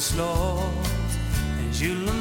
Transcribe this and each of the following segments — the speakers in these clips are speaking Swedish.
slow and you'll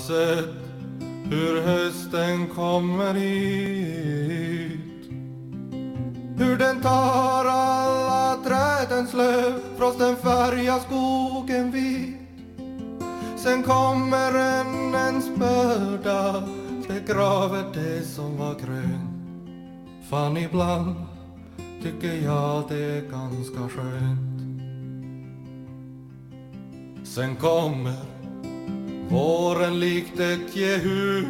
sett hur hösten kommer hit. Hur den tar alla trädens löv Frosten färgar skogen vit. Sen kommer rännens börda Begraver det som var grönt. Fan ibland tycker jag det är ganska skönt. Sen kommer våren likt ett jehu.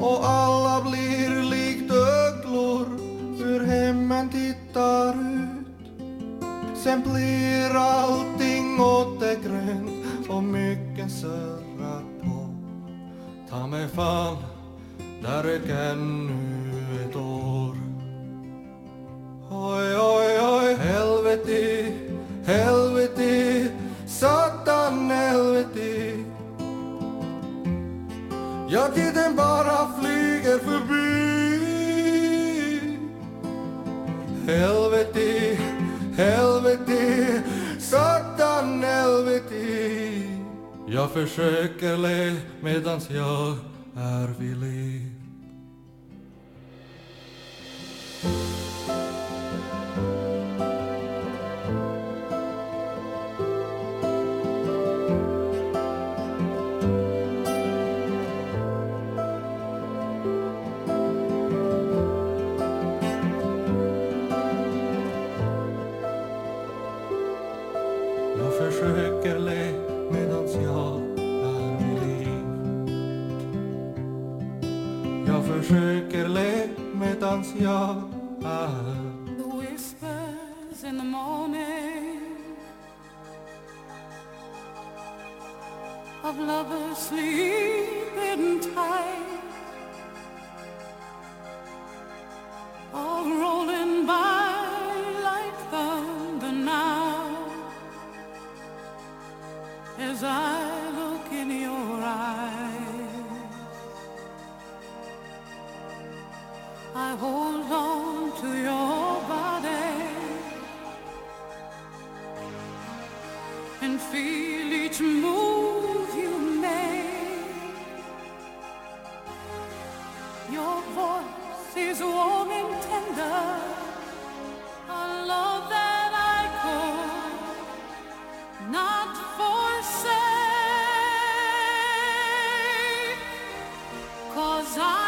Och alla blir likt öglor hur hemmen tittar ut. Sen blir allting återgrönt och mycket surrar på. Ta mig fan, där rök ännu ett år. Oj, oj, oj, helvete, helvete, satan helvete. Ja, tiden bara flyger förbi. Helvete, helvete, satan helvete. Jag försöker le medans jag är villig medans jag är The whispers in the morning of lovers sleeping tight are rolling by like thunder now as I look in your eyes. I hold on to your body and feel each move you make. Your voice is warm and tender, a love that I could not forsake. Cause I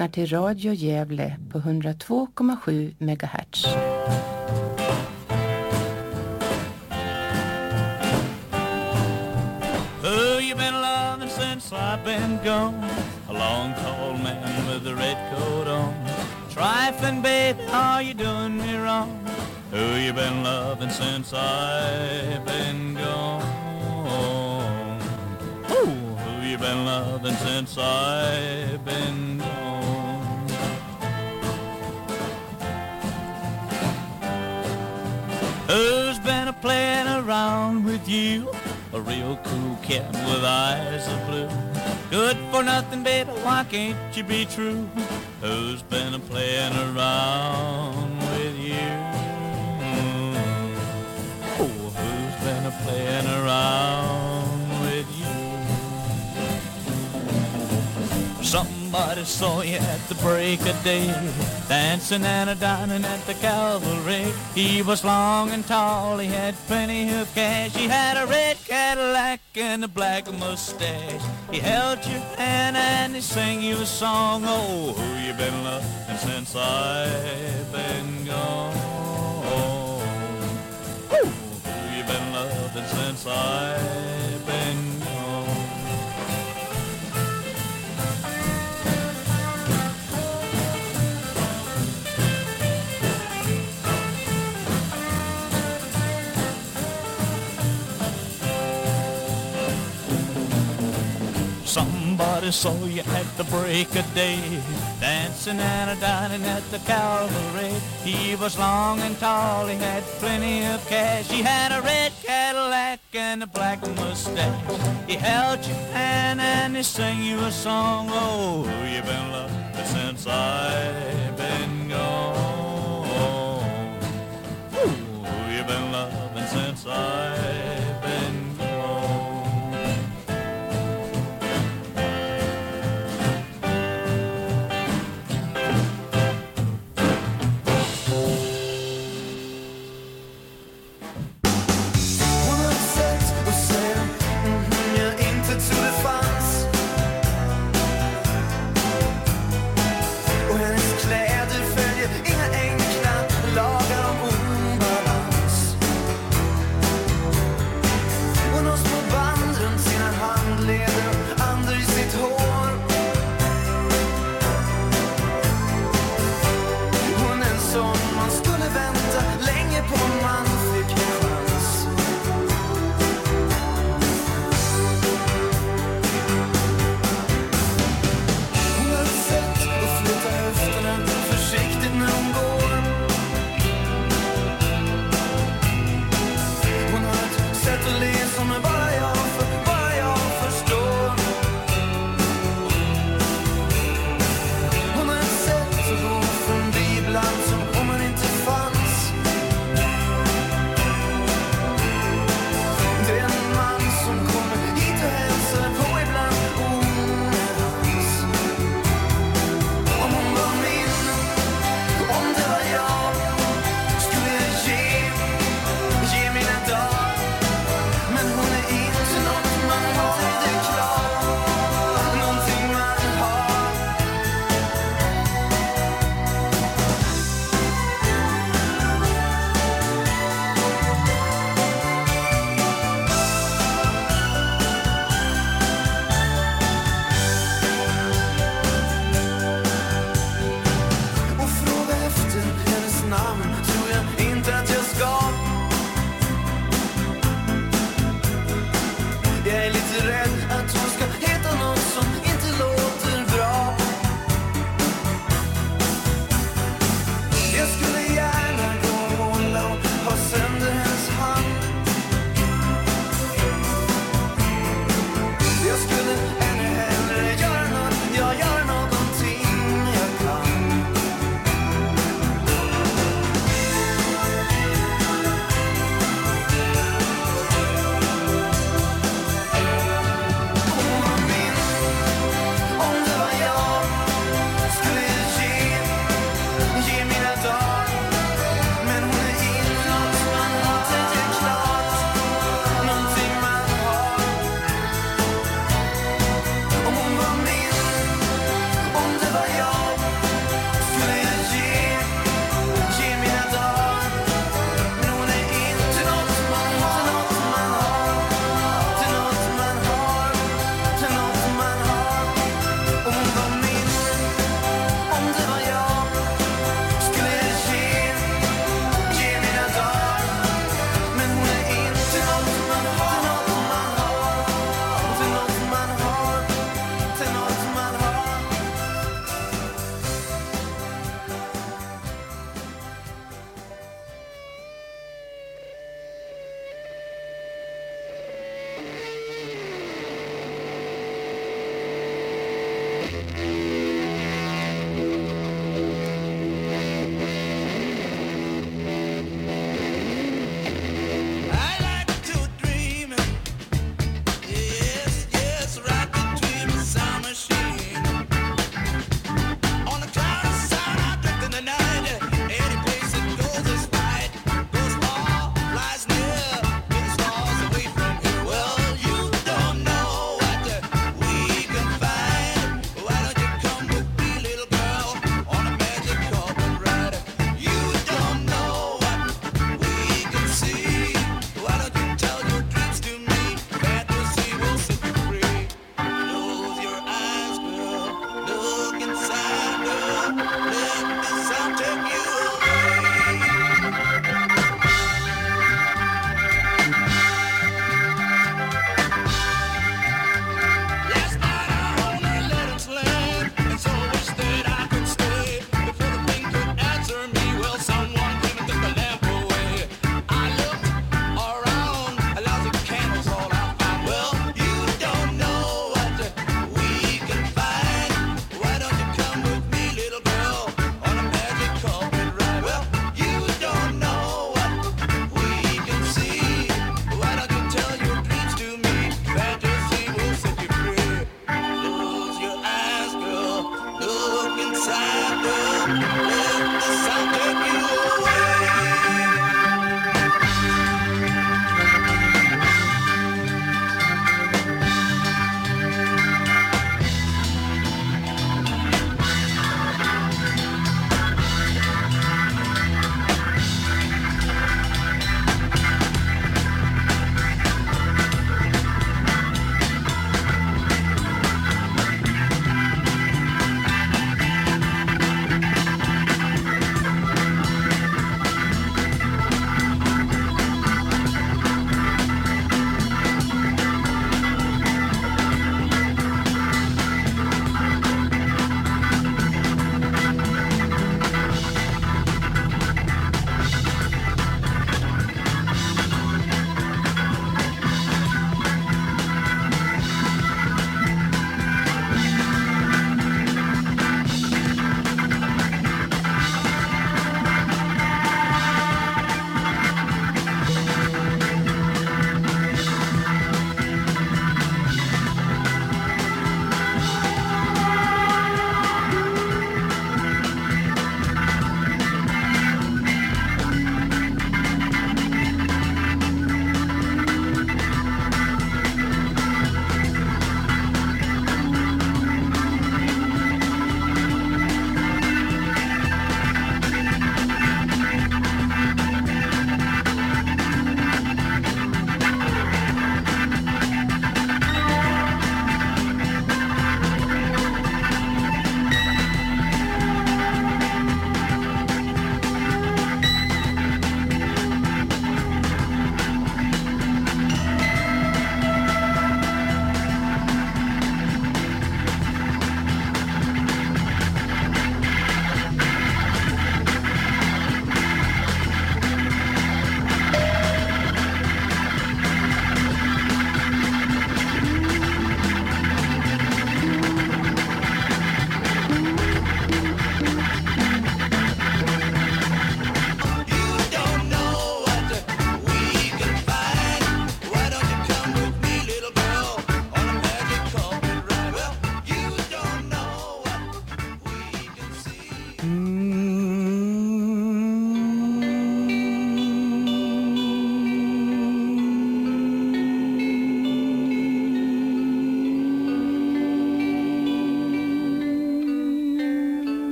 lyssnar till Radio Gävle på 102,7 MHz. Who A real cool cat with eyes of blue. Good for nothing, baby, why can't you be true? Who's been a playing around with you? Oh, who's been a playing around with you? Somebody saw you at the break of day, dancing and a dining at the cavalry. He was long and tall, he had plenty of cash. He had a red Cadillac and a black mustache. He held your hand and he sang you a song. Oh, who you been loving since I've been gone? Who you been loving since I've somebody saw you at the break of day, dancing and a dining at the Calvary. He was long and tall, he had plenty of cash. He had a red Cadillac and a black mustache. He held your hand and he sang you a song. Oh, you've been loving since I've been gone. Ooh, you've been loving since I've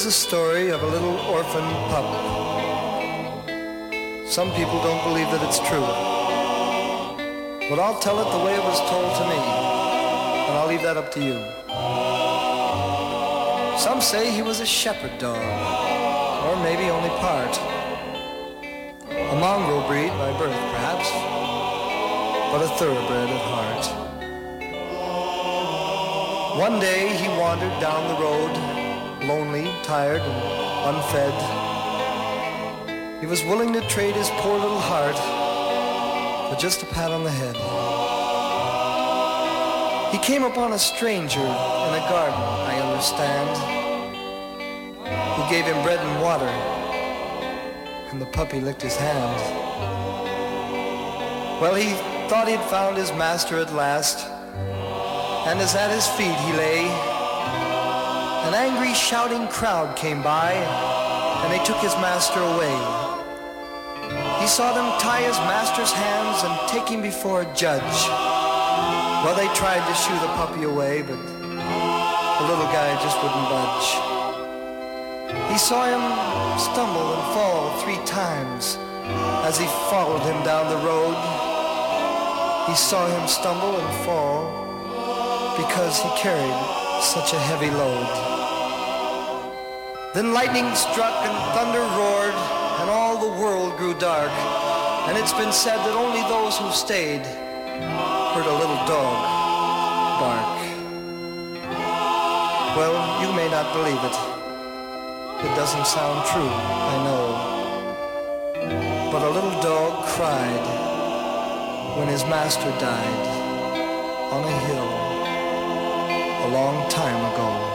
is the story of a little orphan pup. Some people don't believe that it's true. But I'll tell it the way it was told to me. And I'll leave that up to you. Some say he was a shepherd dog. Or maybe only part. A mongrel breed by birth, perhaps. But a thoroughbred at heart. One day he wandered down the road, lonely, tired, and unfed. He was willing to trade his poor little heart for just a pat on the head. He came upon a stranger in a garden, I understand, who gave him bread and water, and the puppy licked his hand. Well, he thought he'd found his master at last, and as at his feet he lay, angry shouting crowd came by, and they took his master away. He saw them tie his master's hands and take him before a judge. Well, they tried to shoo the puppy away, but the little guy just wouldn't budge. He saw him stumble and fall three times as he followed him down the road. He saw him stumble and fall because he carried such a heavy load. Then lightning struck and thunder roared, and all the world grew dark. And it's been said that only those who stayed heard a little dog bark. Well, you may not believe it. It doesn't sound true, I know. But a little dog cried when his master died on a hill a long time ago.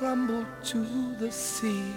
crumble to the sea.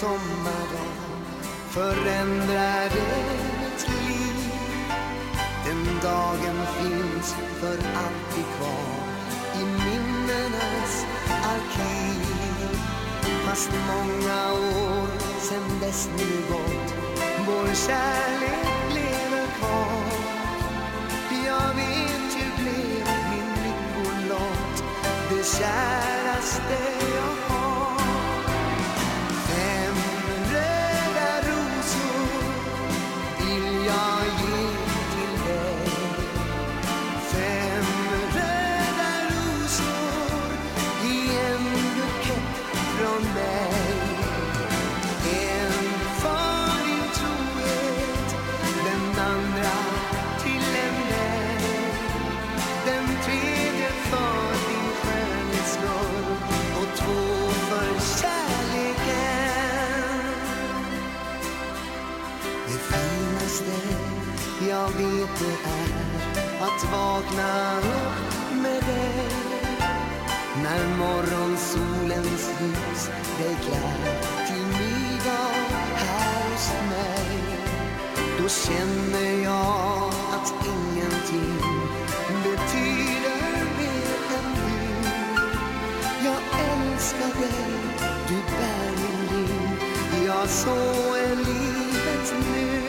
sommaren förändrade mitt liv. Den dagen finns för alltid kvar i minnenas arkiv. Fast många år sen dess nu gått, vår kärlek lever kvar. Jag vet ju blev min lyckolott det kärlek jag vet det är att vakna upp med dig när morgonsolens ljus dig klär till middag här hos mig. Då känner jag att ingenting betyder mer än du. Jag älskar dig, du bär min ring Ja, så är livet nu.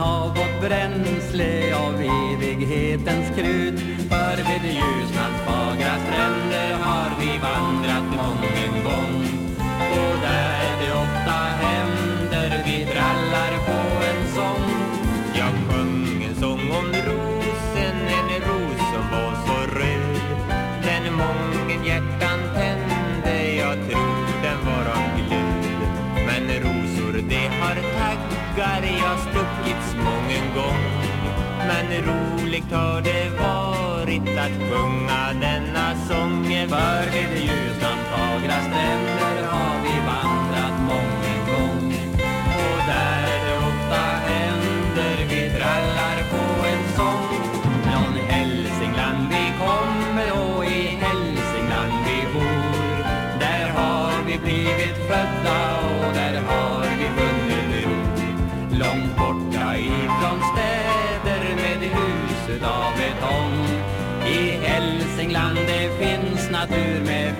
Hav och bränsle. England det finns natur med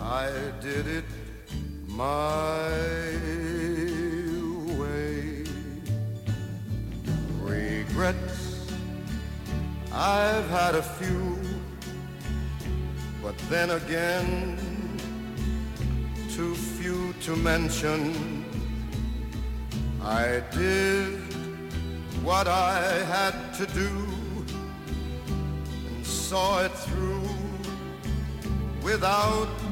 I did it my way. Regrets, I've had a few, but then again, too few to mention. I did what I had to do and saw it through without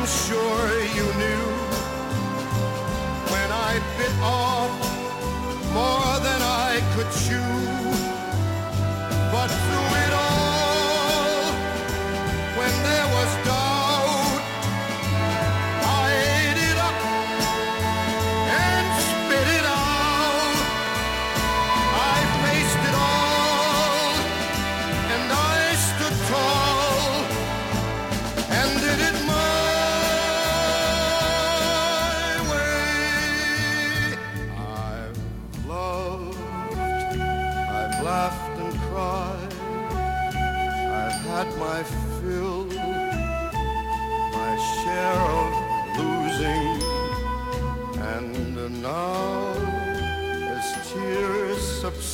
I'm sure you knew when I bit off more than I could chew. But through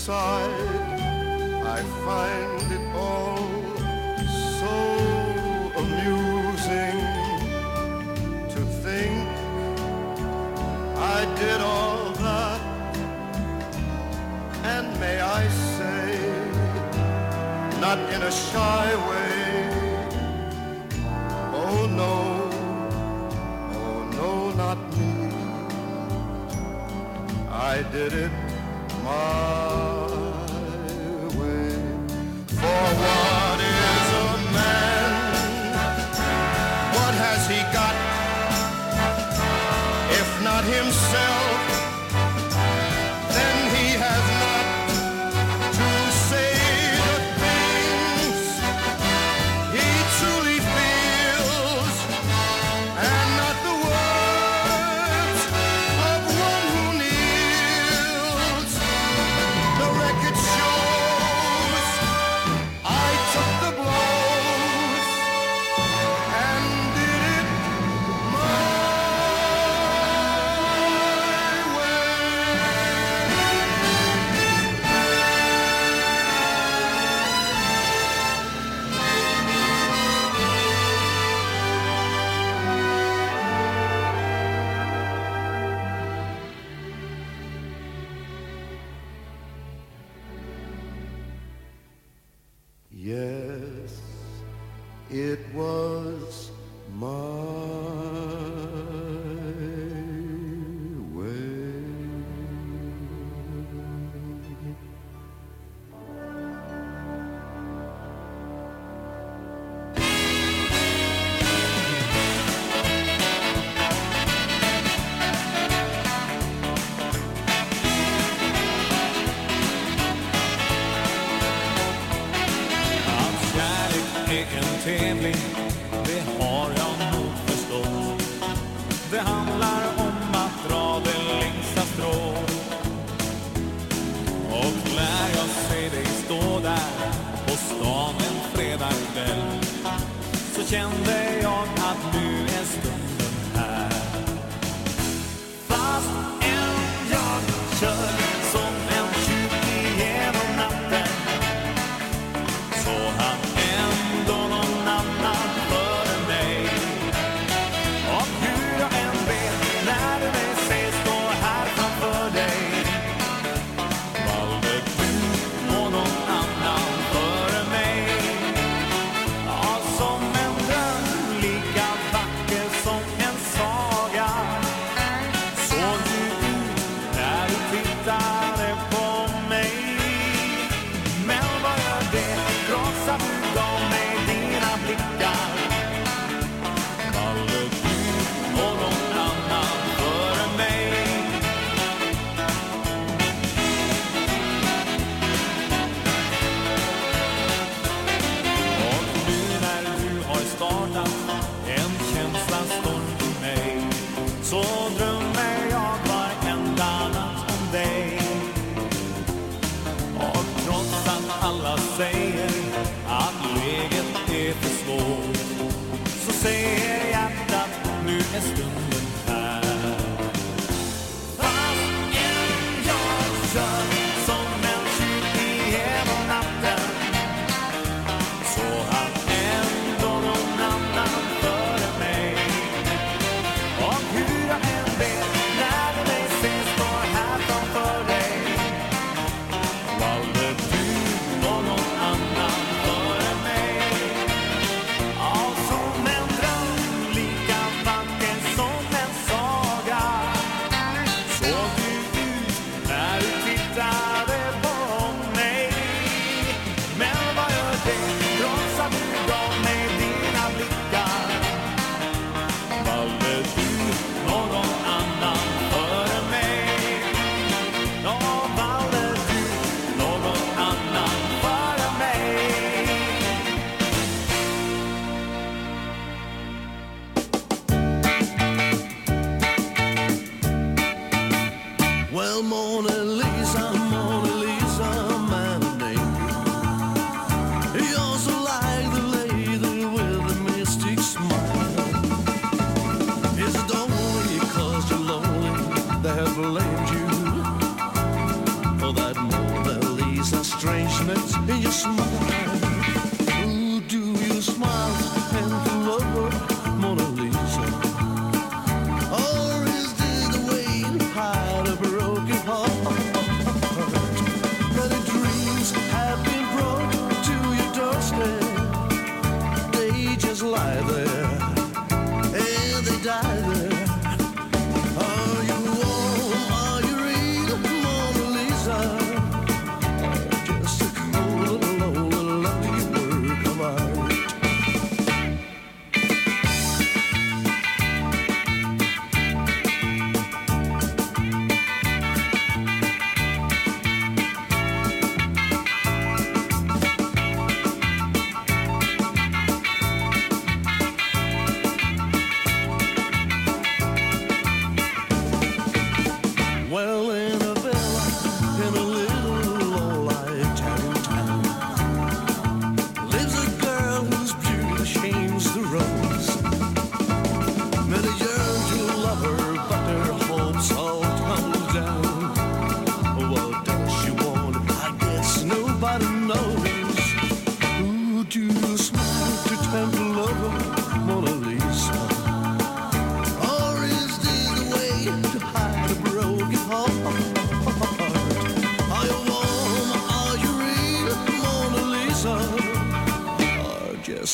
subside, I find it all so amusing to think I did all that, and may I say, not in a shy way. Oh no, oh no, not me. I did it my war.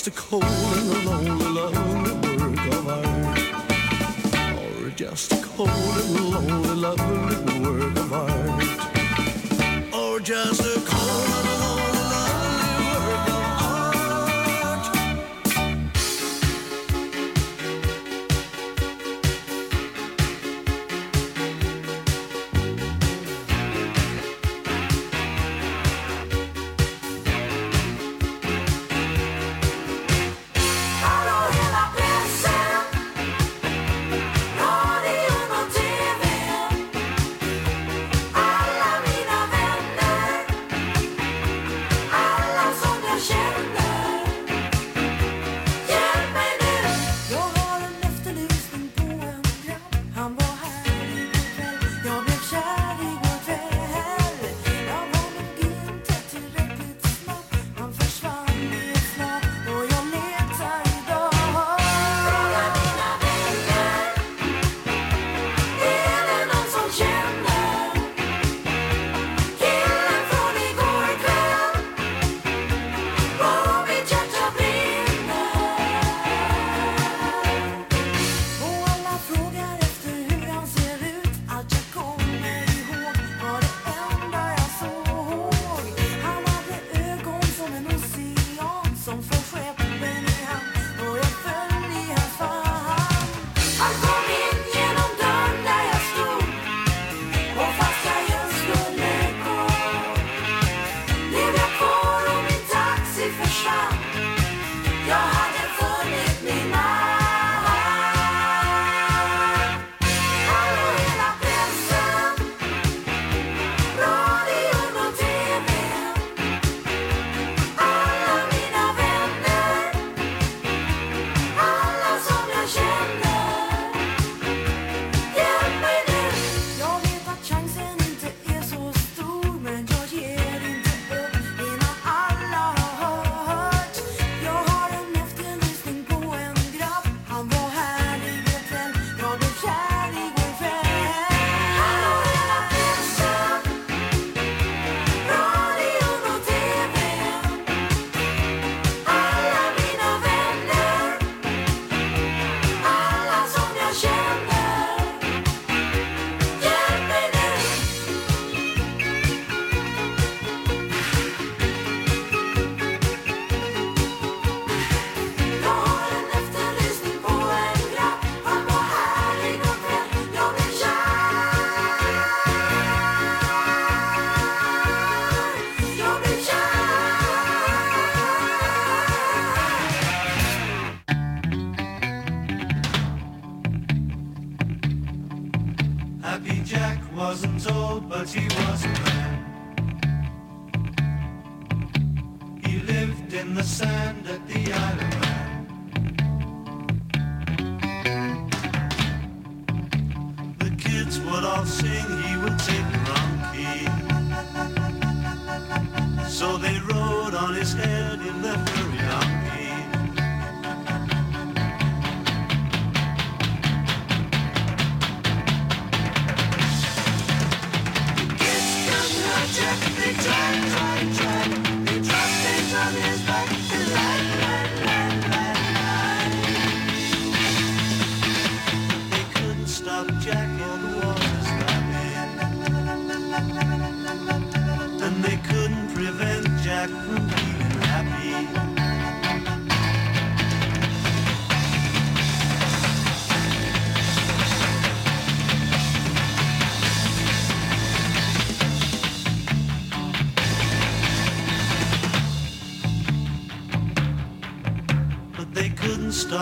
just a cold and a lonely, lonely work of art, or just a cold and lonely.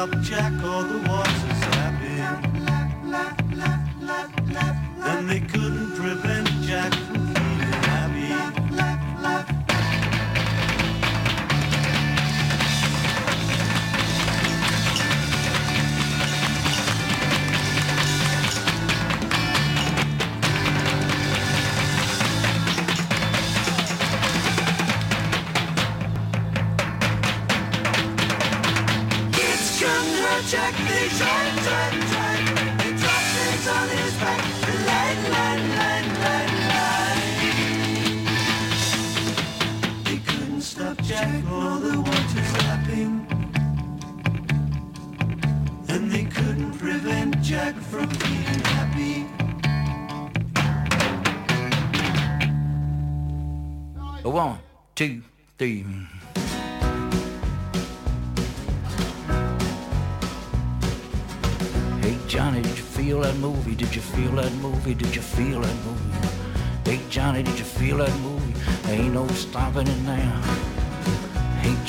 Stop Jack or the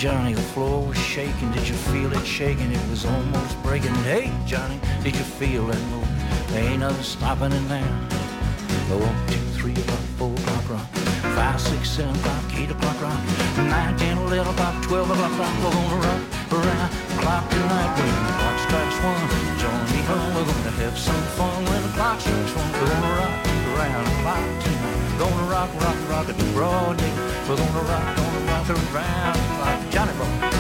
Johnny, the floor was shaking. Did you feel it shaking? It was almost breaking. Hey Johnny, did you feel that movie? Ain't nothing stopping it now. One, two, three o'clock, four o'clock rock. Five, six, seven o'clock, eight o'clock rock. Nine, ten, eleven o'clock, twelve o'clock rock. We're gonna rock around the clock tonight when the clock strikes one. Join me home, we're gonna have some fun when the clock strikes one. We're gonna rock around the clock tonight. Gonna rock, rock, rock at broad day. We're gonna rock, gonna rock around clock. Johnny Boy.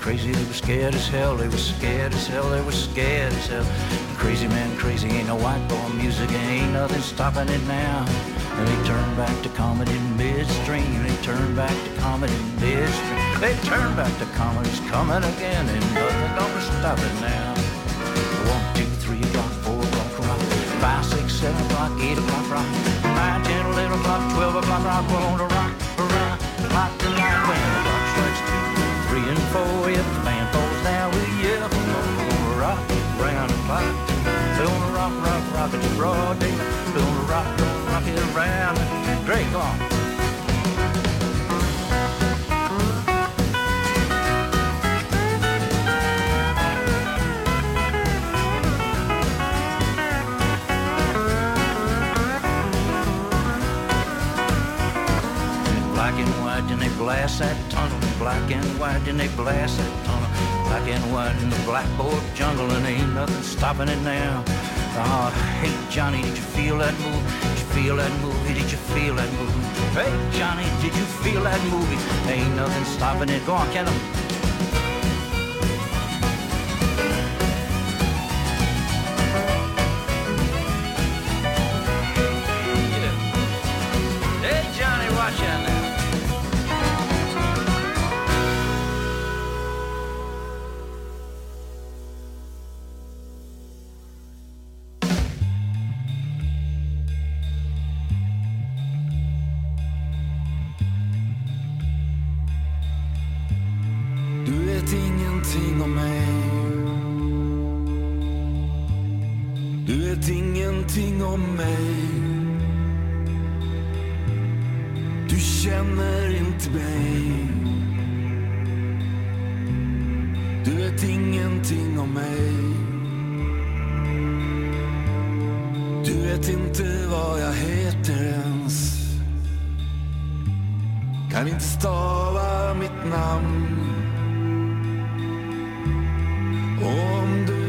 Crazy, they were scared as hell, they were scared as hell, they were scared as hell. Crazy man, crazy, ain't no white boy music, ain't nothing stopping it now. And they turn back to comedy midstream, they turn back to comedy midstream. They turn back to comedy's coming again, and nothing gonna stop it now. One, two, three o'clock, four o'clock rock, five, six, seven o'clock, eight o'clock rock, nine, ten, eleven o'clock, twelve o'clock rock, we're gonna rock around the clock tonight when the clock strikes two, three, and four. If the band falls down, we yell, gonna rock around the clock. We're gonna rock, rock, rock at the broad day. We're gonna rock, rock, rock around. On. Black and white and they blast that tunnel. Black and white and they blast that tunnel. Black and white in the blackboard jungle and ain't nothing stopping it now. Oh, hey Johnny, did you feel that movie? Feel that movie? Did you feel that movie? Hey Johnny, did you feel that movie? Ain't nothing stopping it. Go on, get 'em. känner inte mig. Du vet ingenting om mig. Du vet inte vad jag heter ens. Kan inte stava mitt namn. Och om du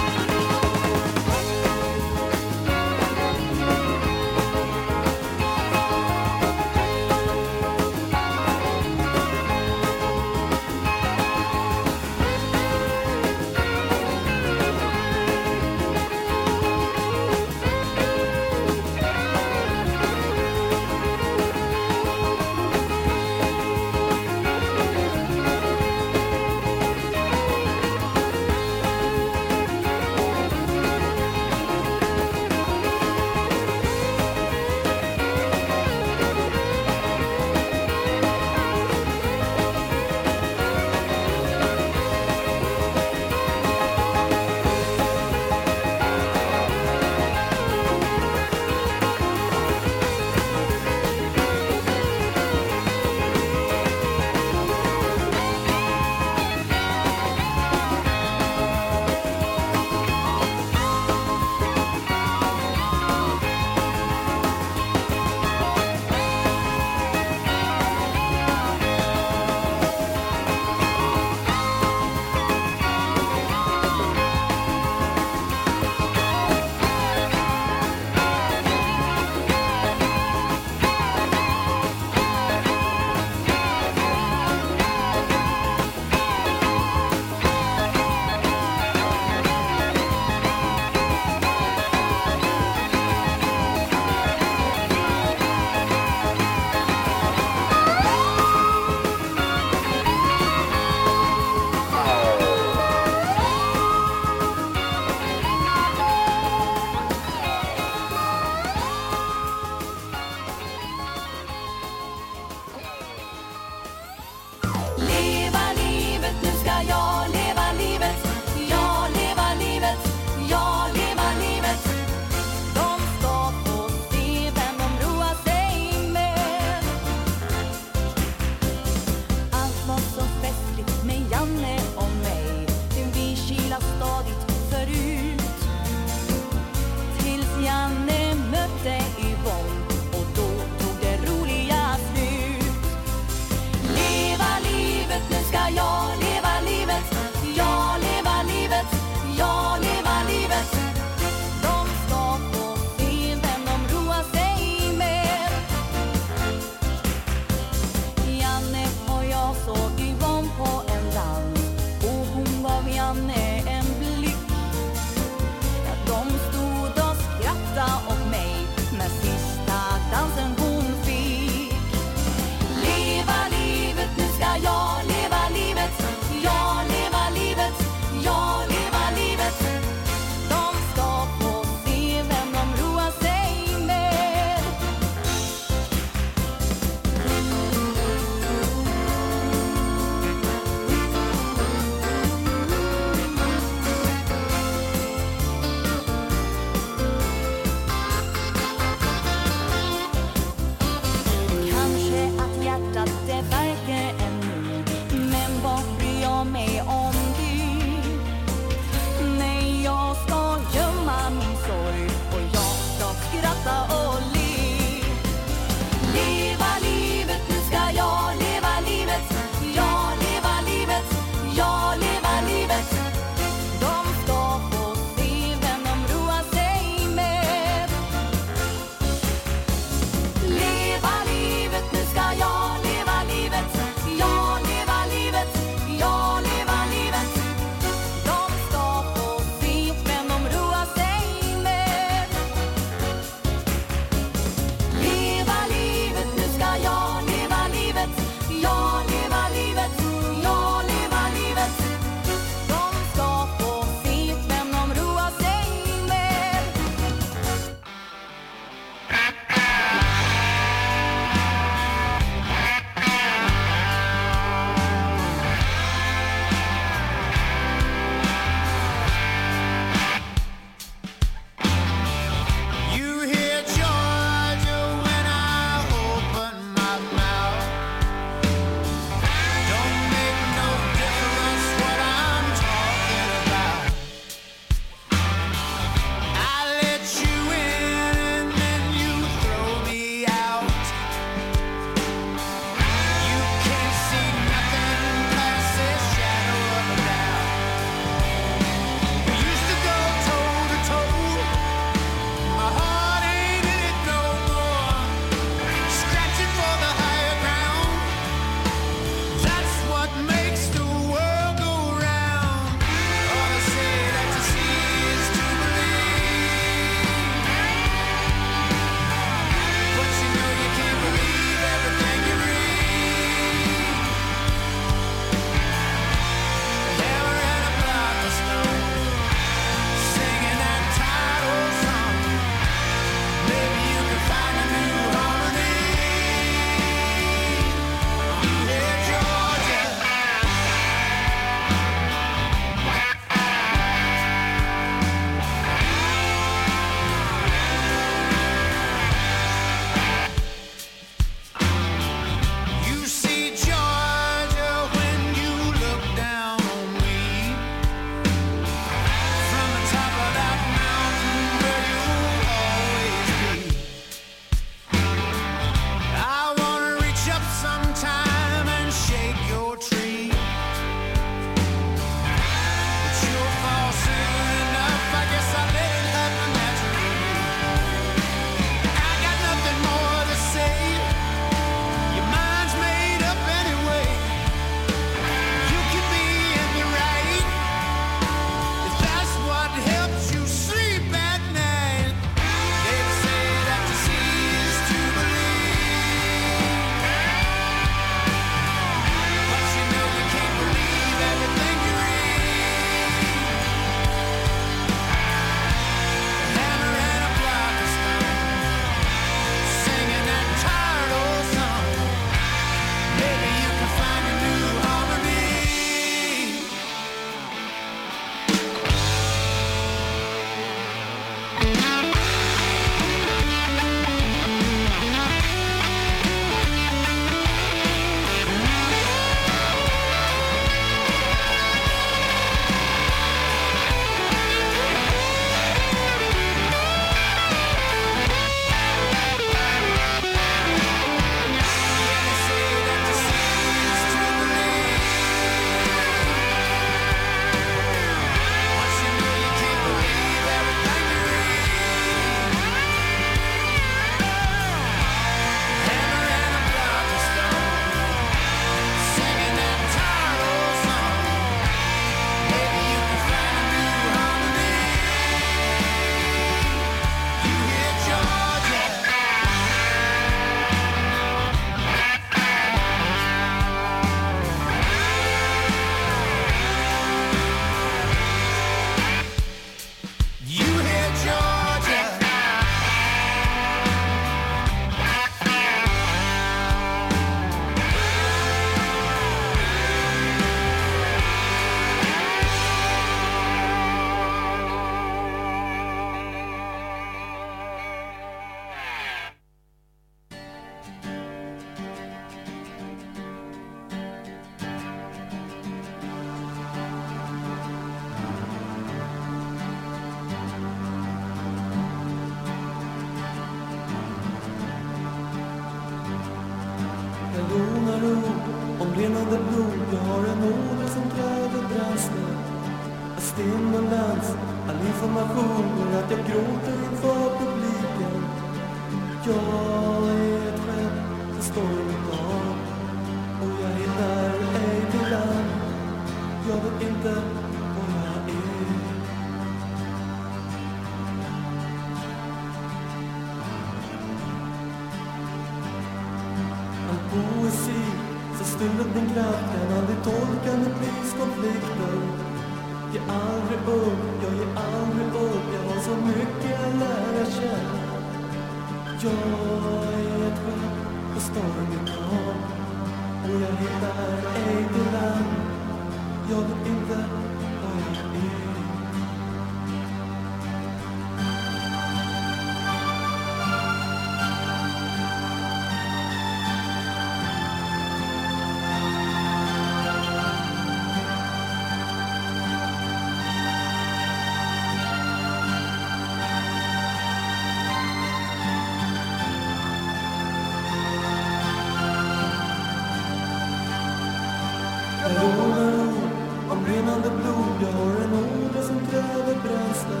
Jag har en order som kräver bränsle.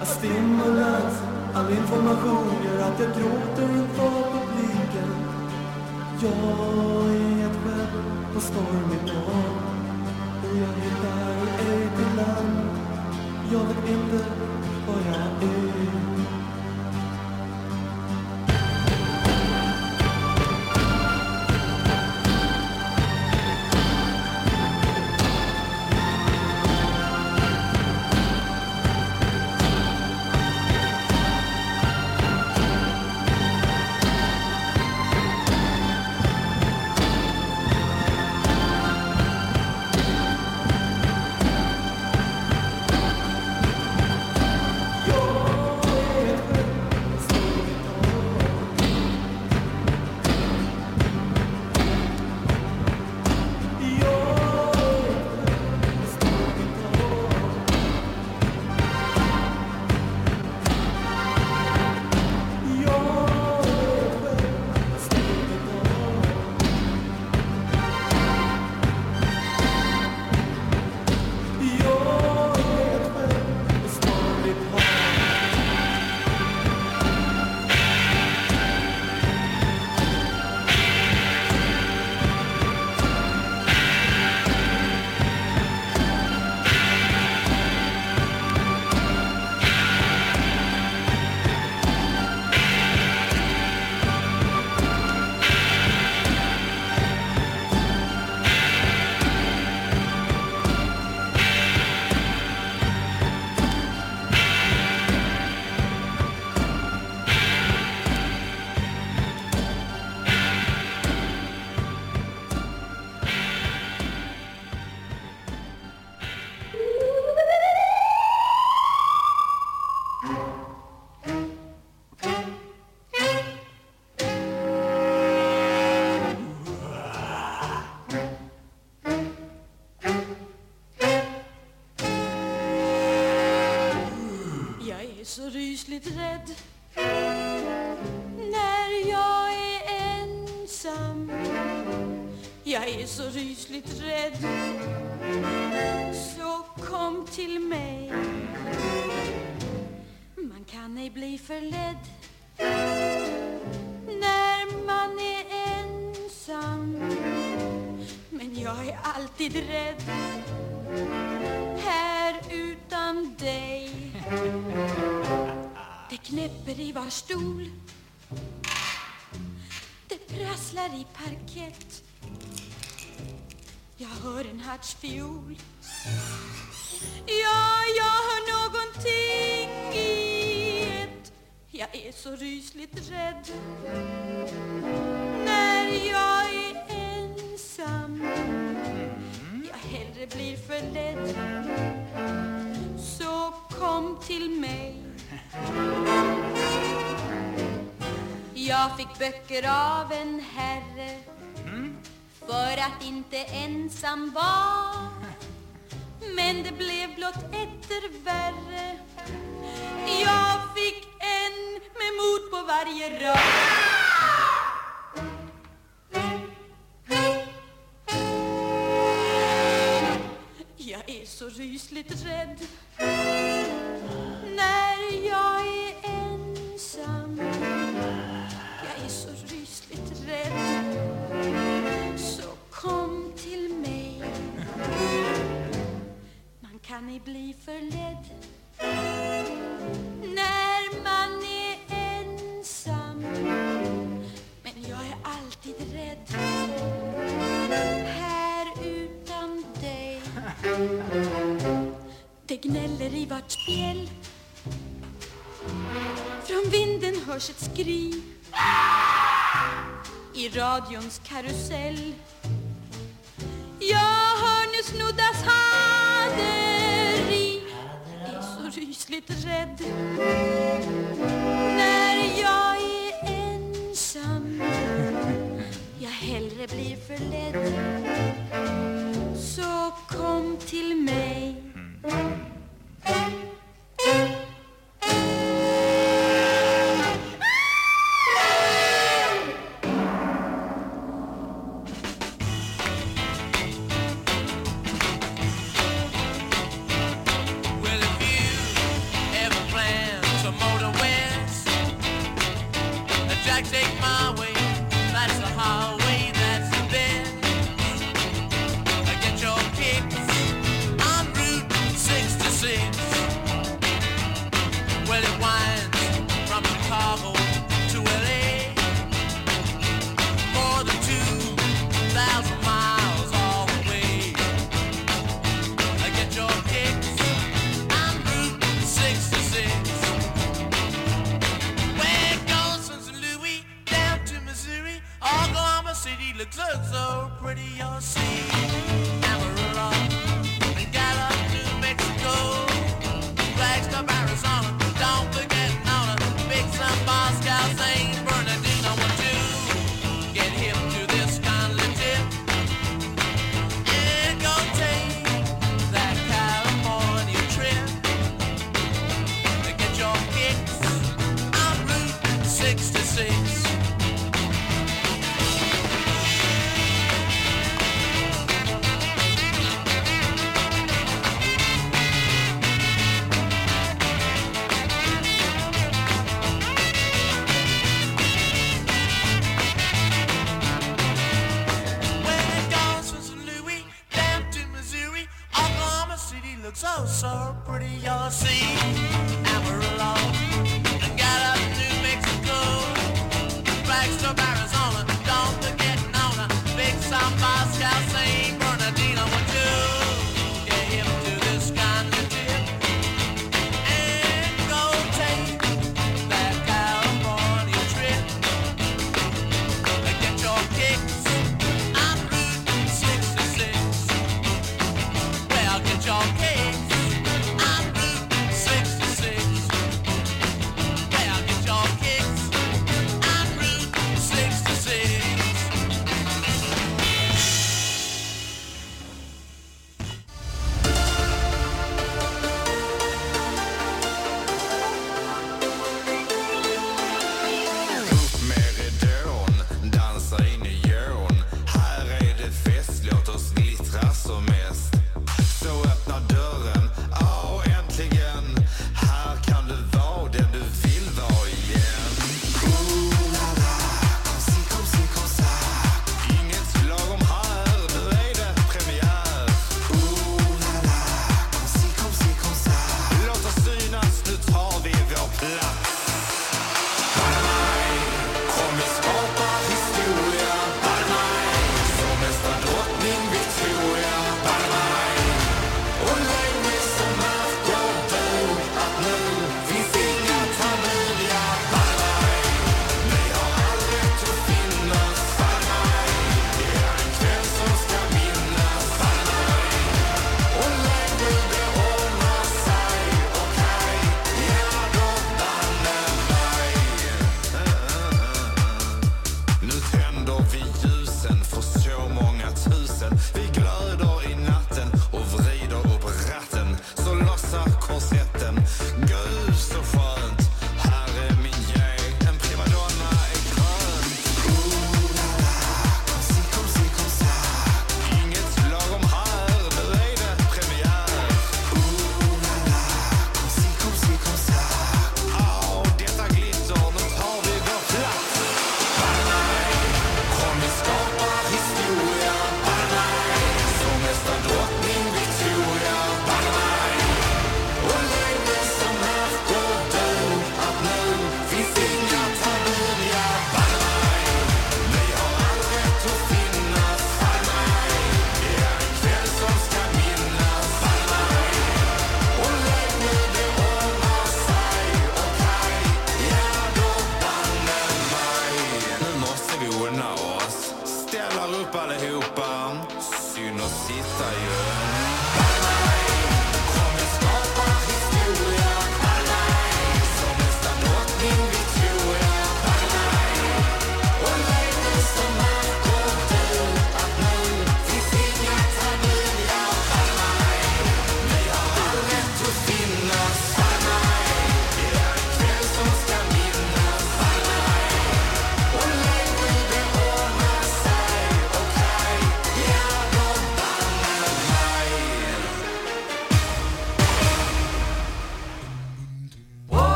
Att stimulans, all information gör att jag gråter inför publiken. Jag är ett skepp på stormigt hav Och jag hittar ej till land. Jag vet inte var jag är. Alltid rädd här utan dig. Det knäpper i var stol. Det prasslar i parkett. Jag hör en hartsfiol. Ja, jag hör någonting i ett. Jag är så rysligt rädd När jag är ensam. Det blir för lätt. Så kom till mig. Jag fick böcker av en herre För att inte ensam var Men det blev blott etter värre. Jag fick en med mod på varje rad. så rysligt rädd när jag är ensam. Jag är så rysligt rädd. Så kom till mig. Man kan ej bli förledd när man är ensam. Men jag är alltid rädd. Det gnäller i vart spjäll. Från vinden hörs ett skri. I radions karusell. Jag hör nu Snoddas haderi. Är så rysligt rädd. När jag är ensam Jag hellre blir förledd. Så kom till mig. Thank you.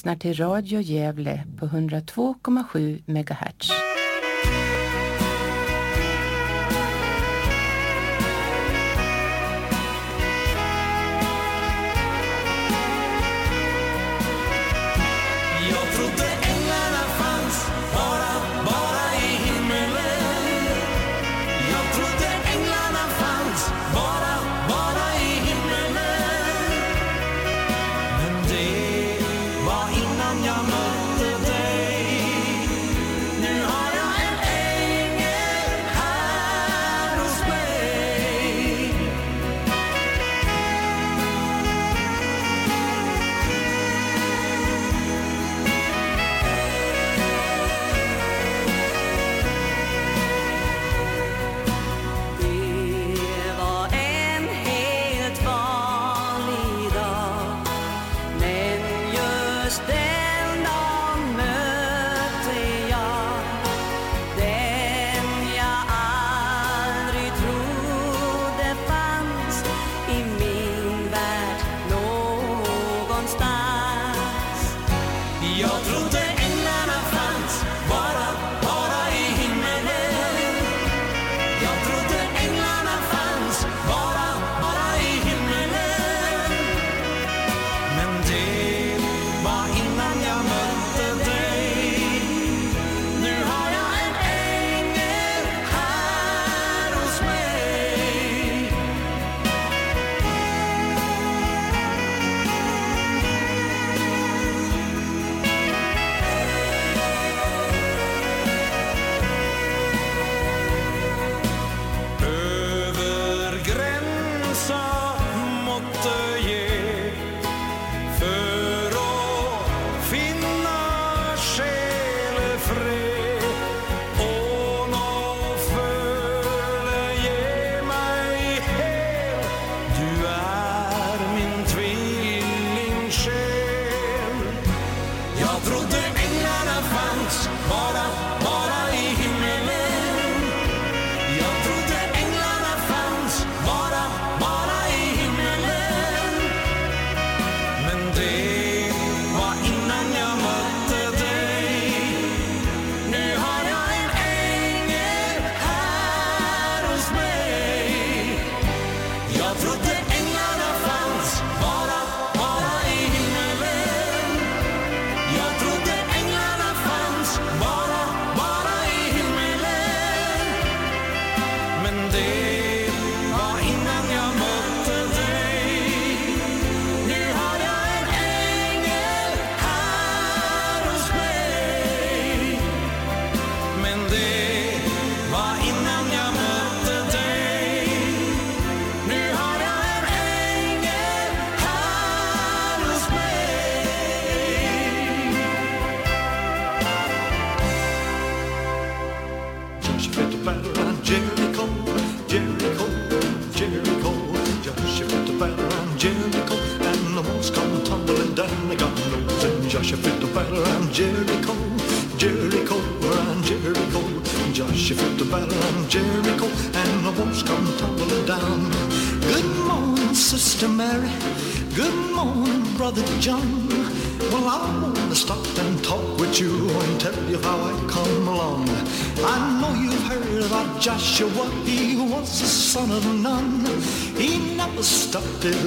lyssnar till Radio Gävle på 102,7 MHz.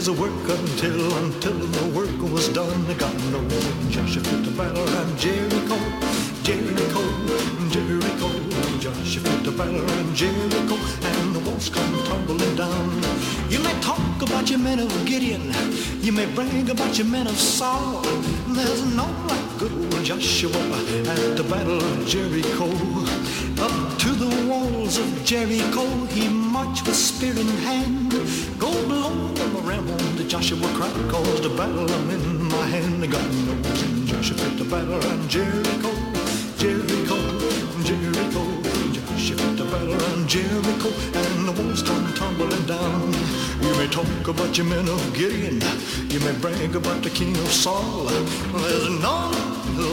is a work king of Saul. There's none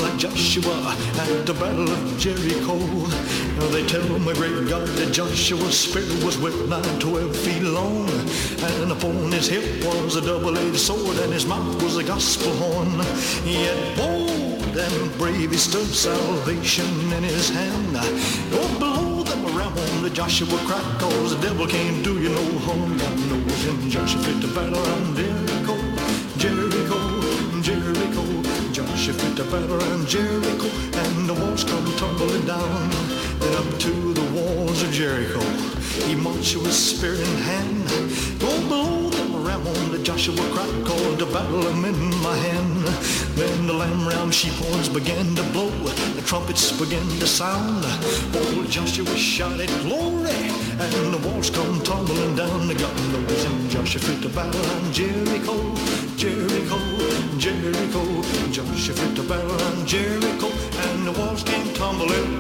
like Joshua at the Battle of Jericho. They tell my great God that Joshua's spear was with nine, twelve feet long. And upon his hip was a double-edged sword, and his mouth was a gospel horn. Yet bold and brave he stood, salvation in his hand. Oh, blow them around the Joshua crack, cause the devil can't do you no harm. God knows in Joshua fit the battle Jericho. Joshua fit the battle around Jericho, and the walls come tumbling down. Then up to the walls of Jericho, he marched with spear in hand. Go below them around the Joshua cried, called the battle I'm in my hand. Then the lamb round sheep horns began to blow, the trumpets began to sound. Old Joshua shouted glory, and the walls come tumbling down. The knows and Joshua fit the battle around Jericho, Jericho, Jericho. Joshua fit the battle around Jericho, and the walls came tumbling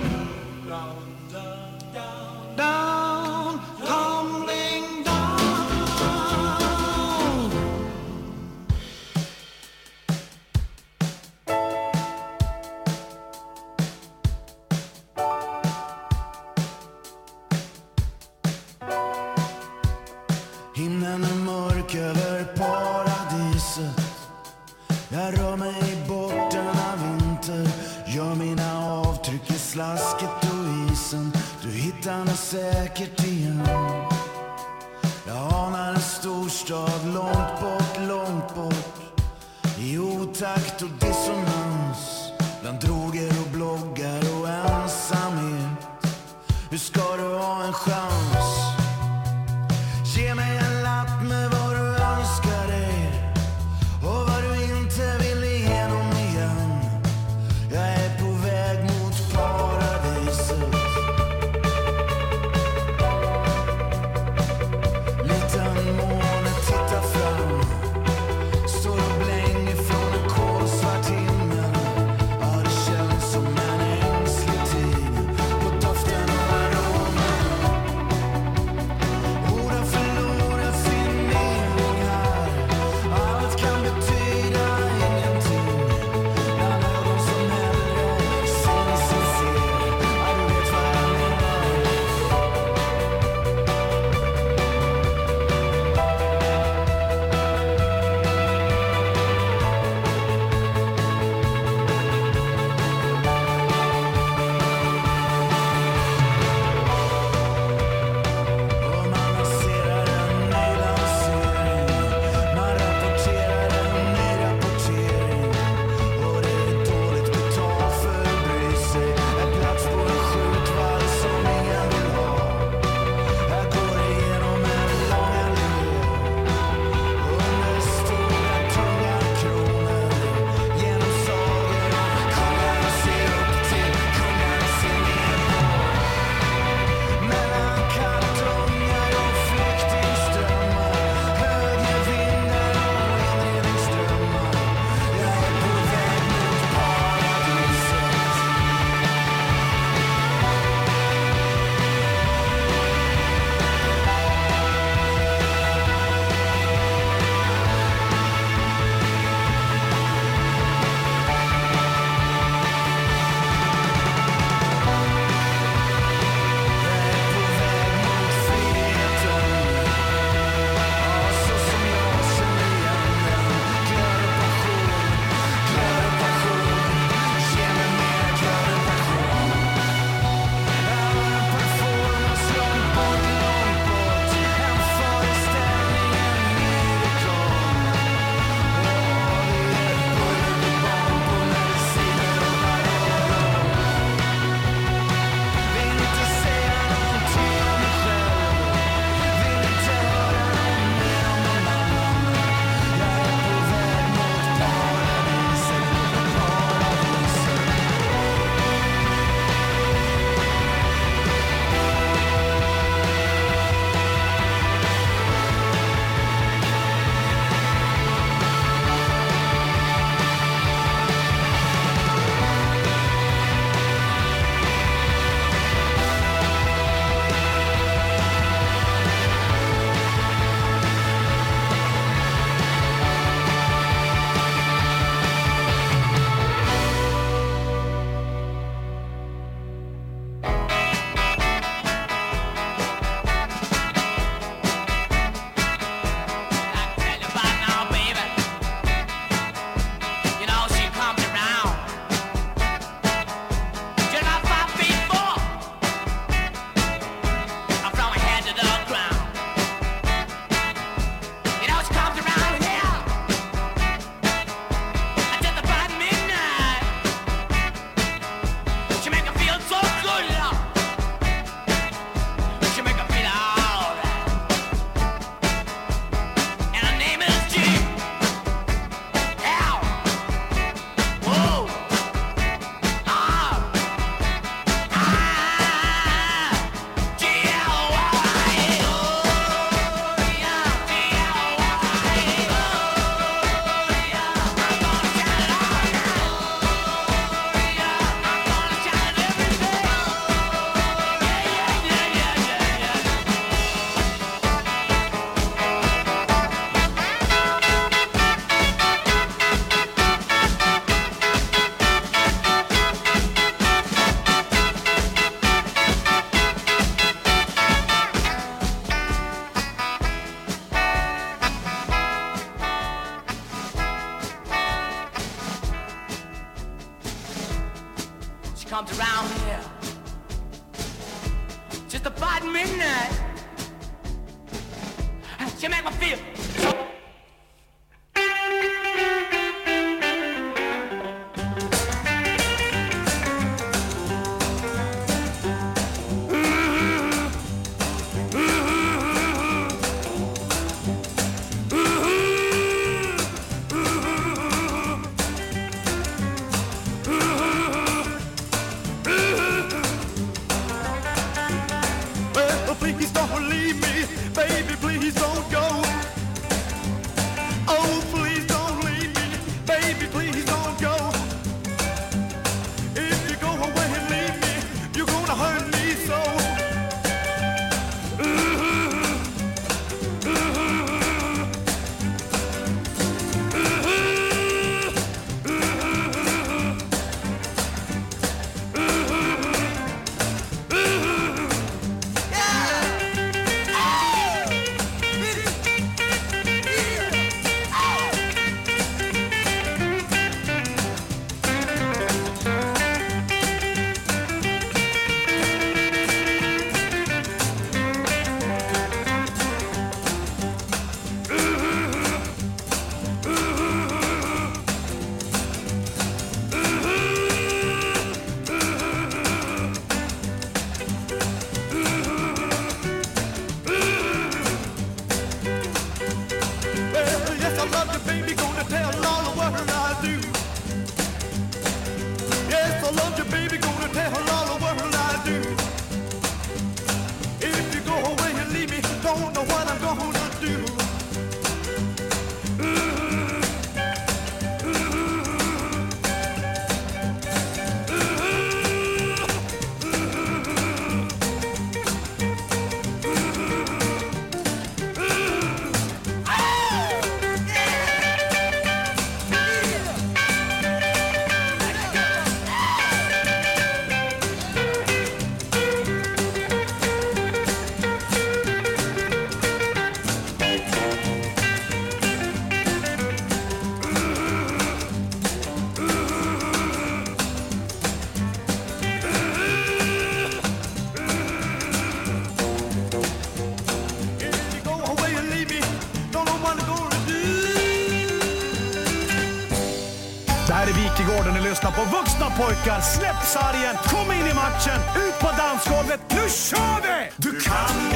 pojkar. Släpp sargen, kom in i matchen, ut på dansgolvet, nu kör vi! Du kan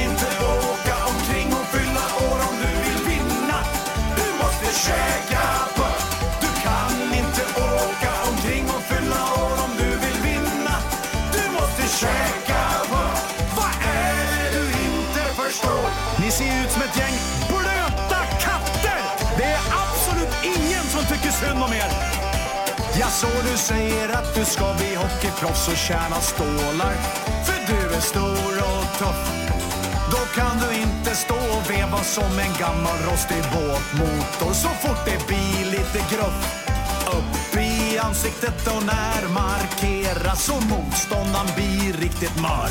Jag så du säger att du ska bli hockeyproffs och tjäna stålar. För du är stor och tuff. Då kan du inte stå och veva som en gammal rostig båtmotor så fort det blir lite gruff. Upp i ansiktet och när markeras så motståndaren blir riktigt mör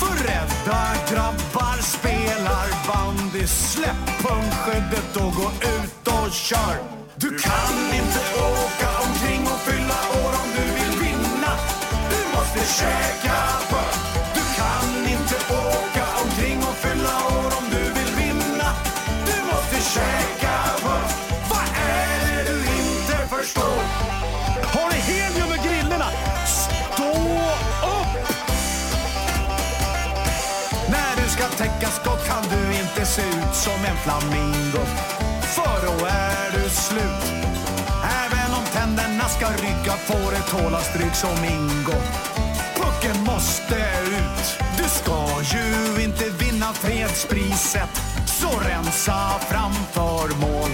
För rädda grabbar spelar bandy. Släpp pungskyddet och gå ut och kör. Du kan inte åka Du måste käka bör. Du kan inte åka omkring och fylla år om du vill vinna. Du måste käka bör. Vad är det du inte förstår? Har ni helium i grillorna? Stå upp! När du ska täcka skott kan du inte se ut som en flamingo. För då är du slut. Även om tänderna ska rygga får det tåla stryk som Ingo. Boken måste ut. Du ska ju inte vinna fredspriset. Så rensa framför mål.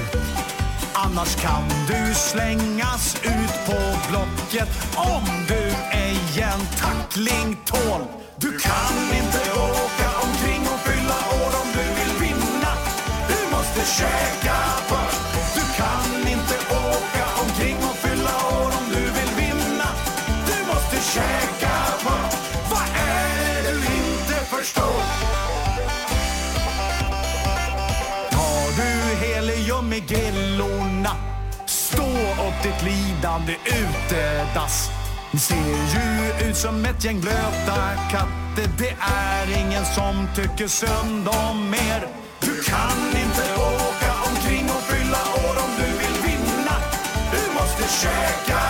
Annars kan du slängas ut på blocket om du ej en tackling tål. Du kan inte åka omkring och fylla år om du vill vinna. Du måste käka grillorna ditt lidande utedass Ni ser ju ut som ett gäng blöta katter. Det är ingen som tycker synd om er. Du kan inte åka omkring och fylla år om du vill vinna. Du måste käka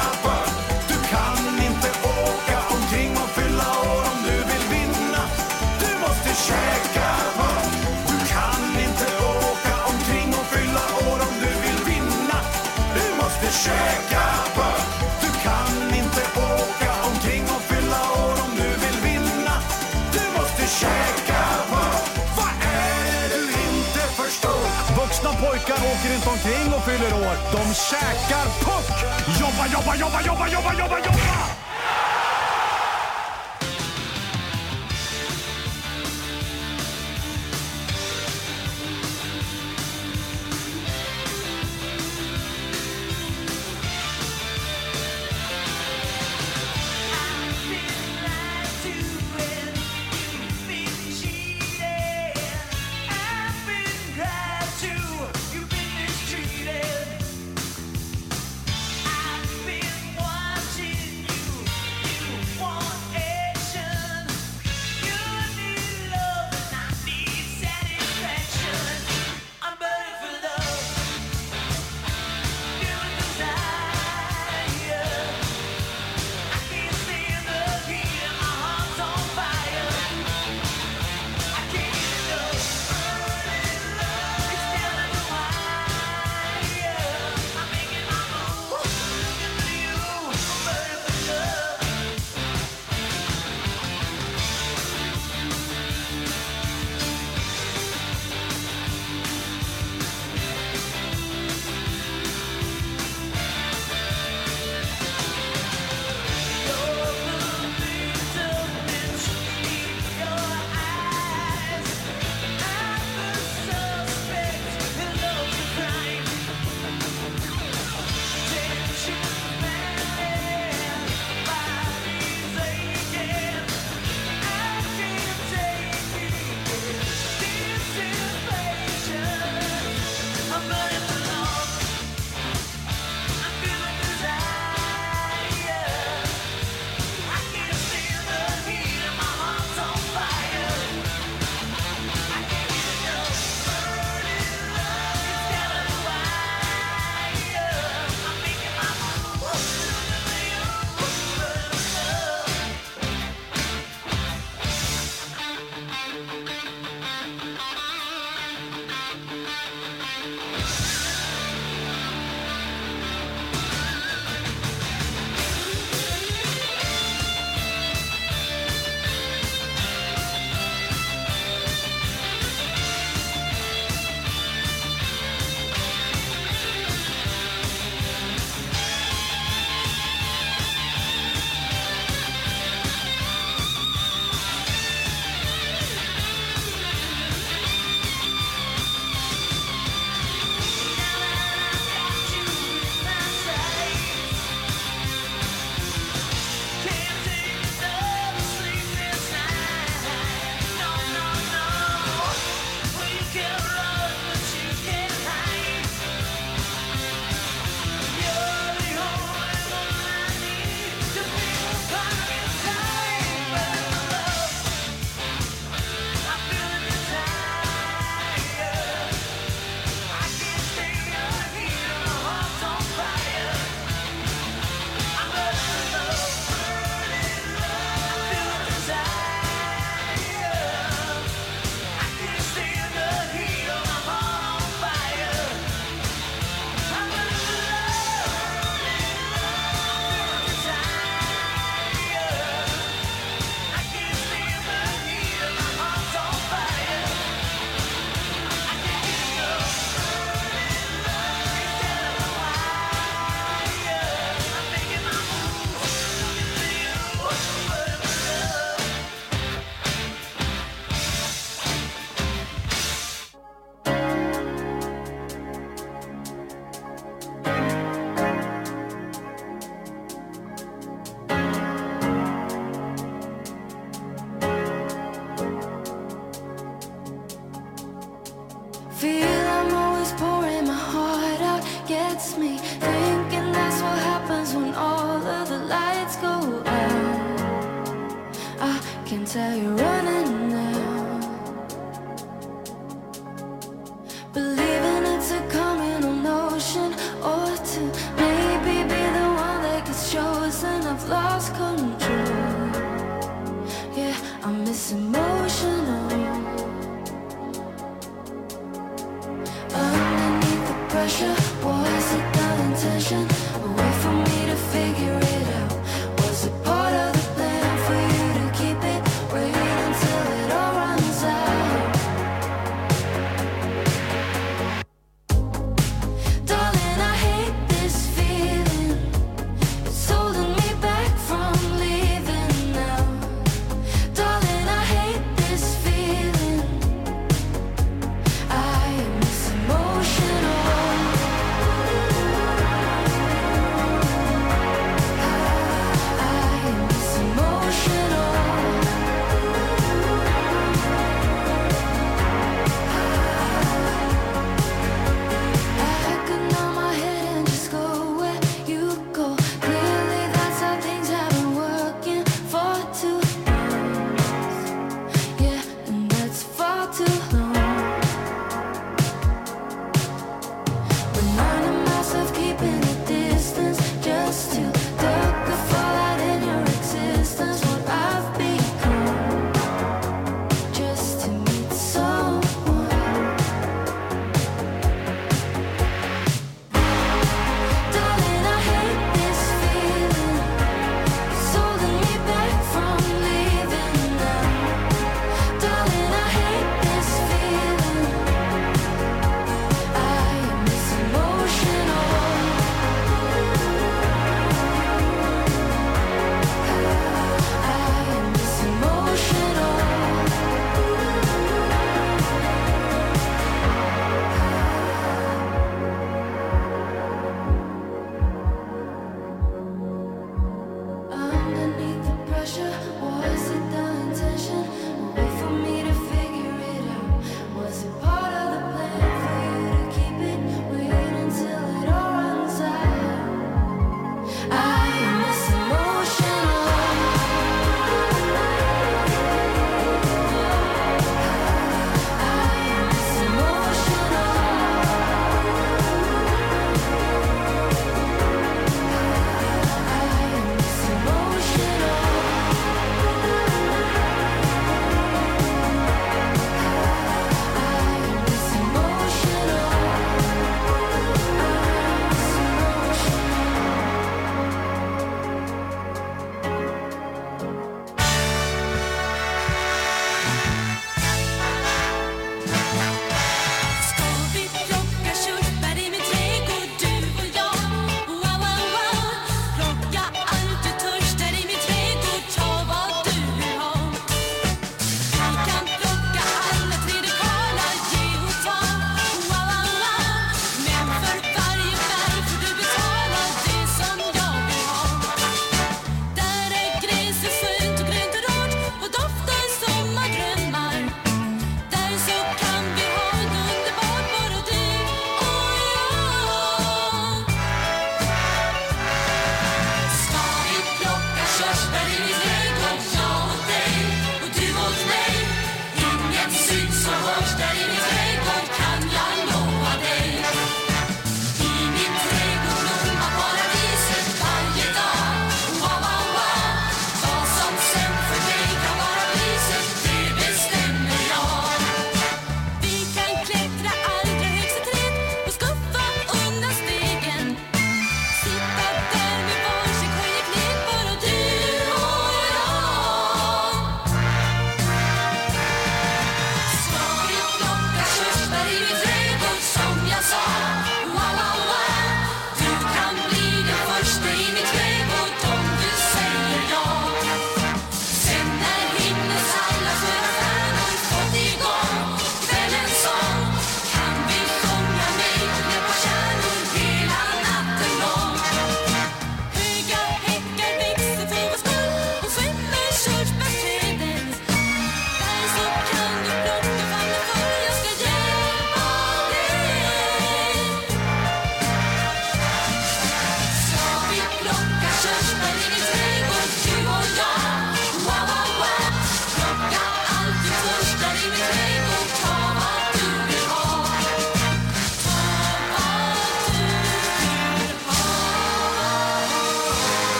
De käkar puck! Jobba, jobba, jobba, jobba, jobba, jobba, jobba!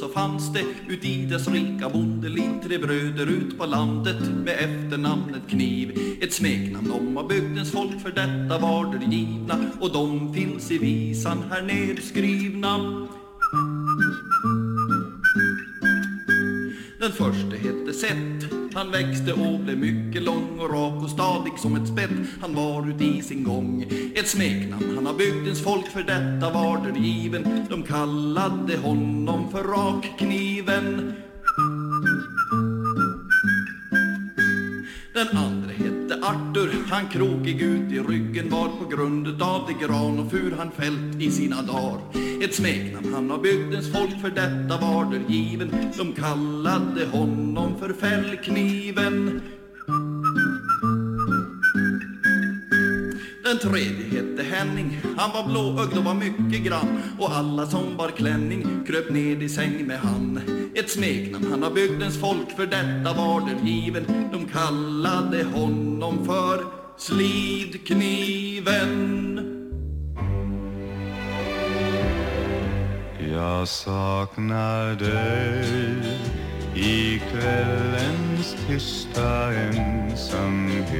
Så fanns det uti dess rika bondeliv tre bröder ut på landet med efternamnet Kniv. Ett smeknamn de av bygdens folk för detta var det givna och de finns i visan här nedskrivna. Den förste hette Seth, han växte och blev mycket lång och rak och stadig som ett spett. Han var ut i sin gång. Ett smeknamn han har bygdens folk för detta var den given. De kallade honom för Rakkniven. Den andra hette Arthur, han krokig ut i ryggen var på grund utav det gran och fur han fällt i sina dagar. Ett smeknamn han har bygdens folk för detta var där given. De kallade honom för Fällkniven. Han var blåögd och var mycket grann och alla som bar klänning kröp ned i säng med han. Ett smeknamn han har bygdens folk för detta var den given. De kallade honom för Slidkniven. Jag saknar dig i kvällens tysta ensamhet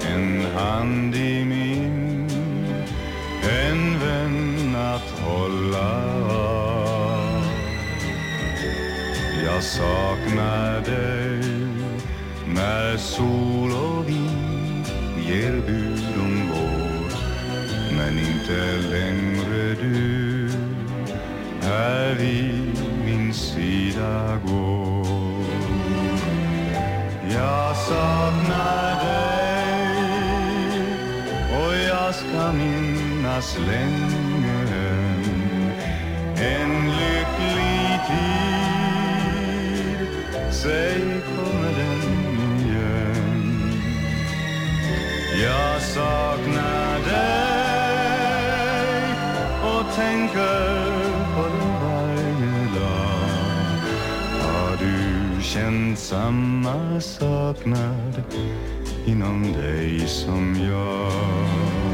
En hand i min, en vän att hålla av Jag saknar dig när sol och vind ger bud om vår men inte längre du här vid min sida går. Jag saknar dig och jag ska minnas länge en lycklig tid. Säg kommer den igen? Jag saknar dig och tänker på dig varje dag. Har du känt samma saknad inom dig som jag?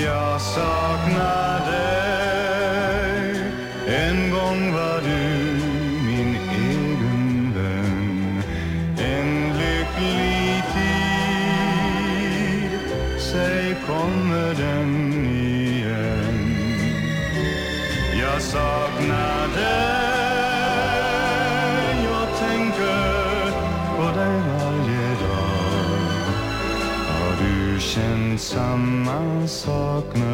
Jag saknar dig. En gång var samma saknad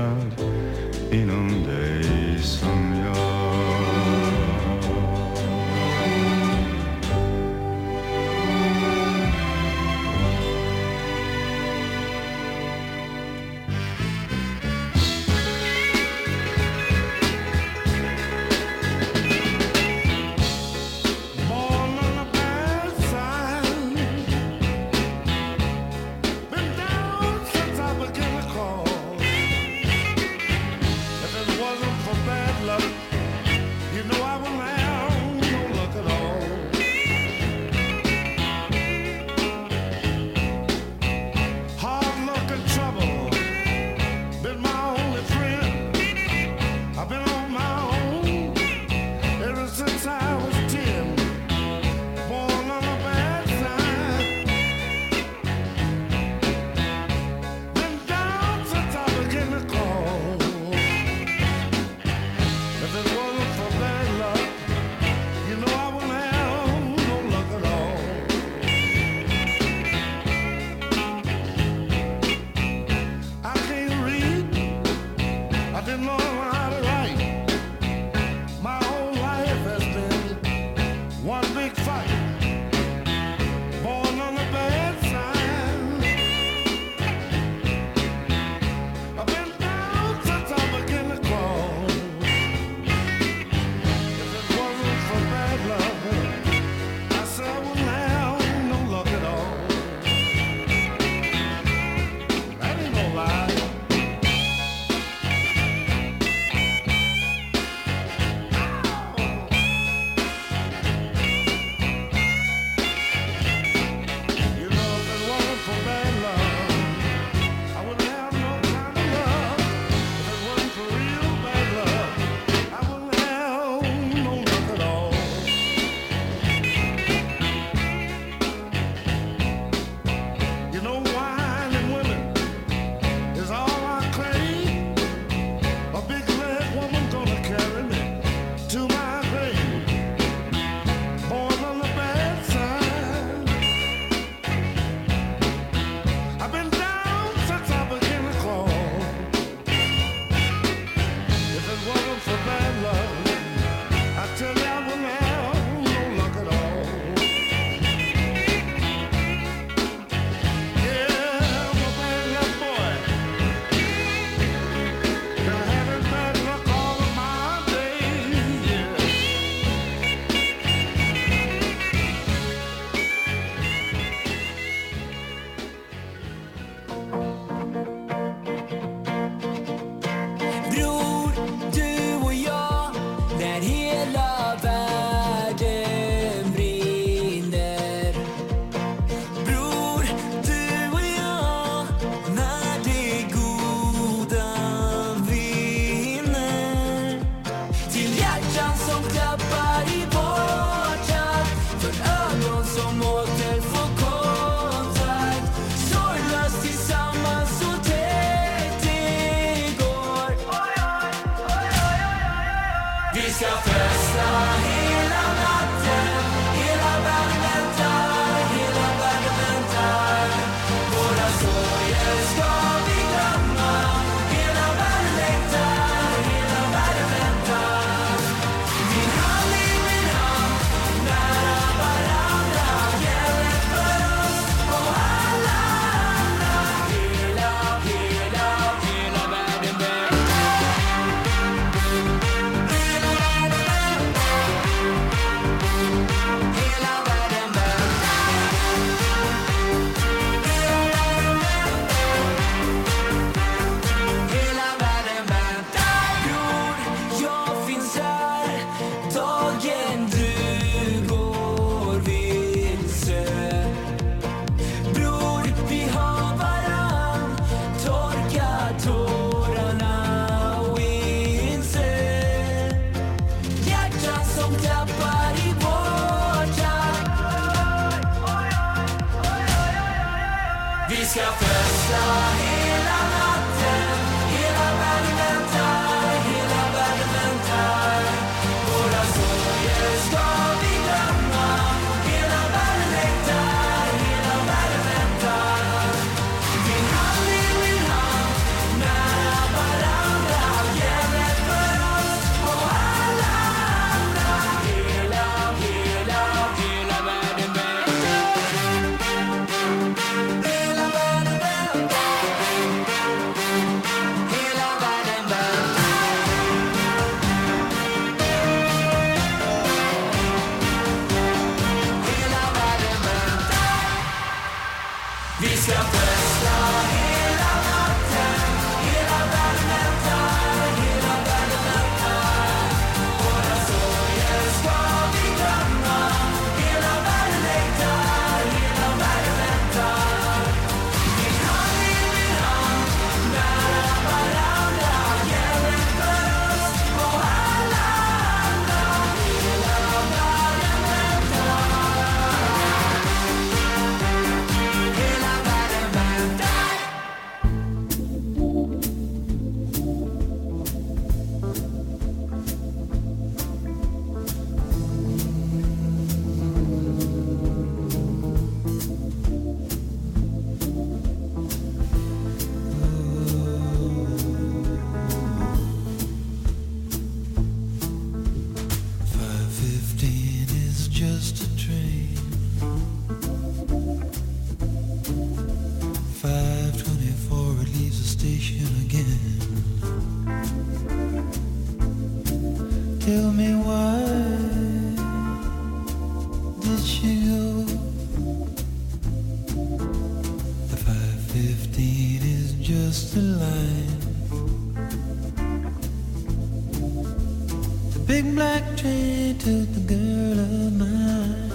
the girl of mine.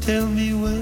Tell me where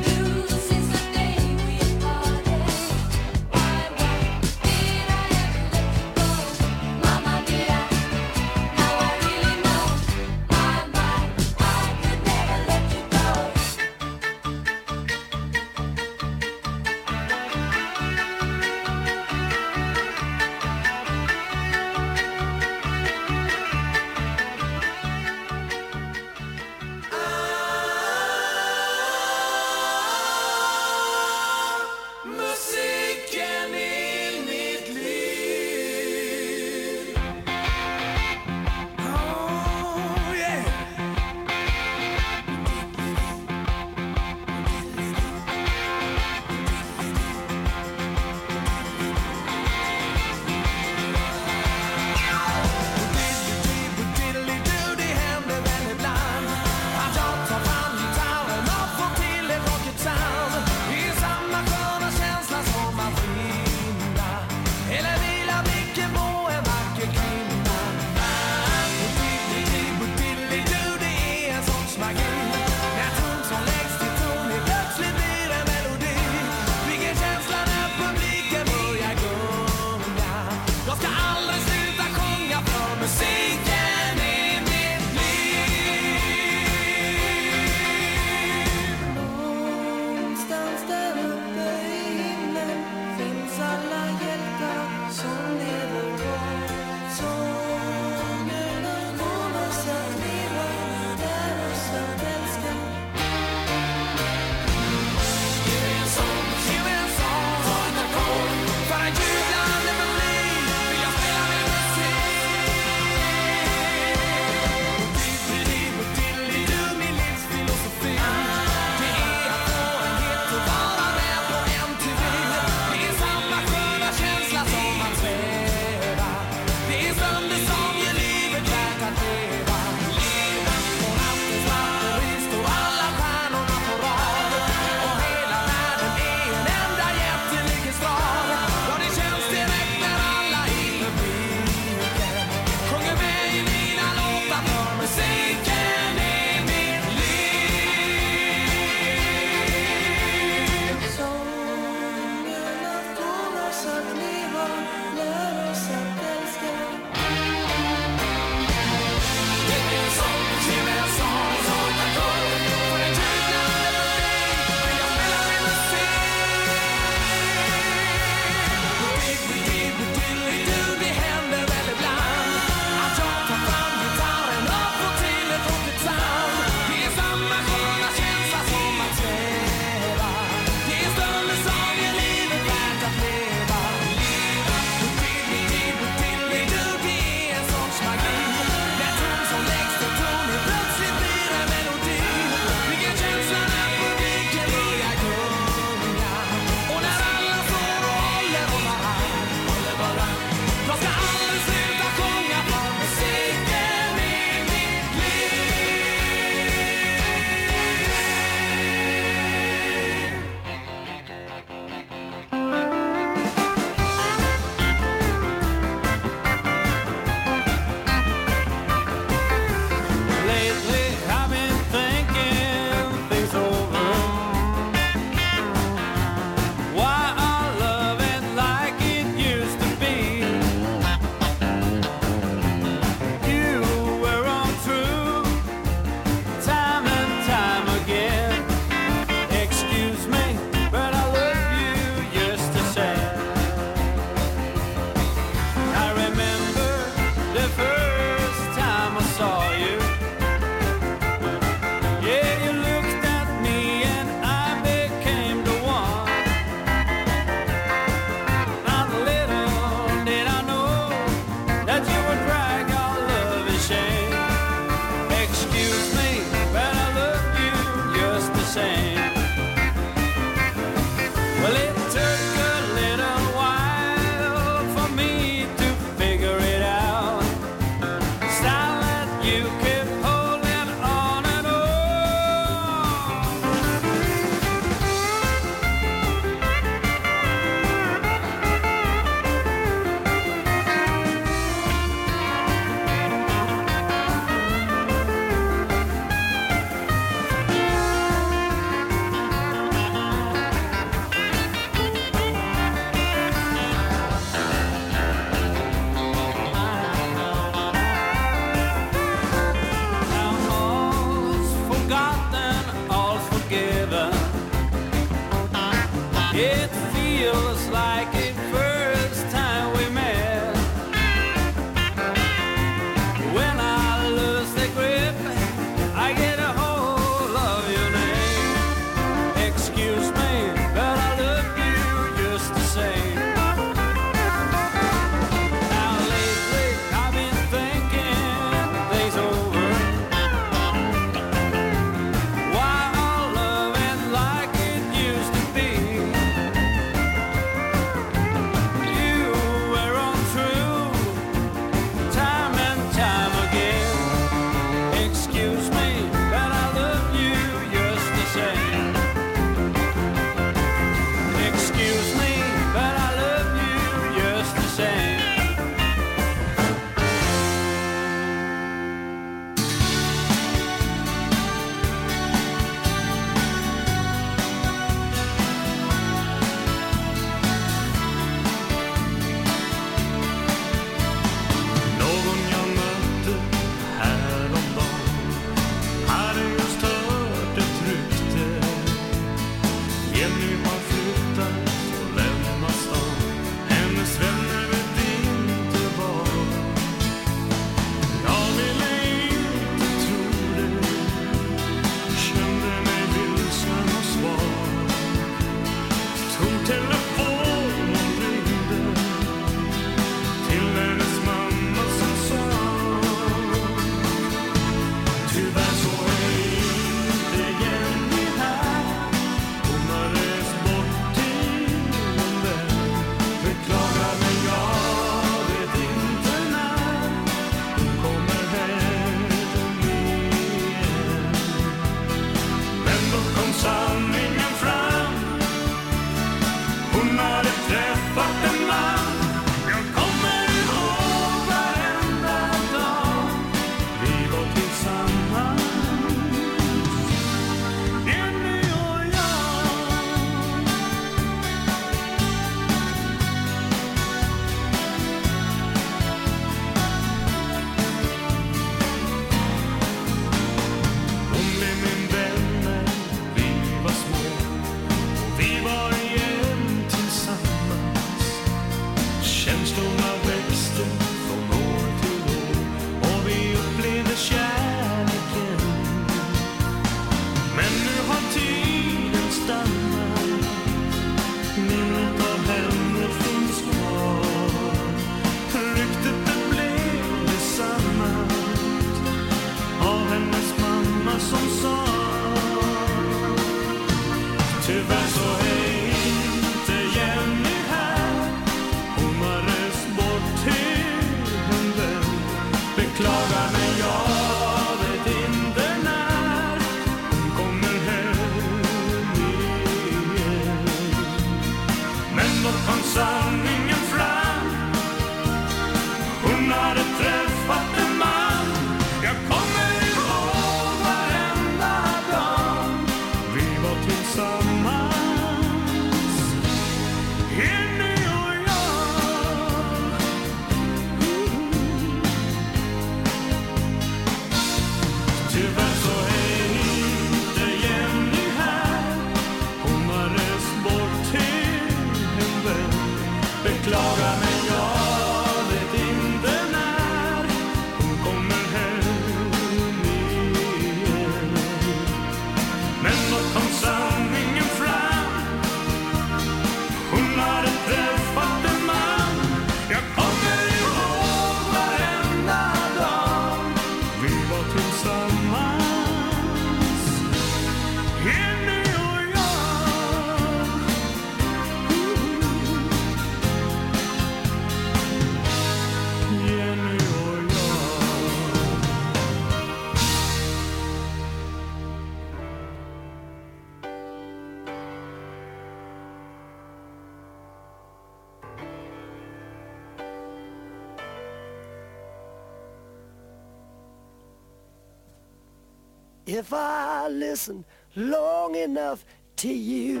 listen long enough to you,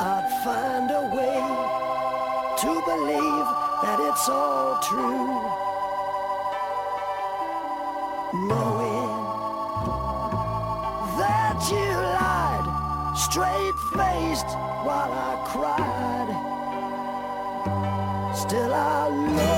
I'd find a way to believe that it's all true. Knowing that you lied straight faced while I cried, still I love.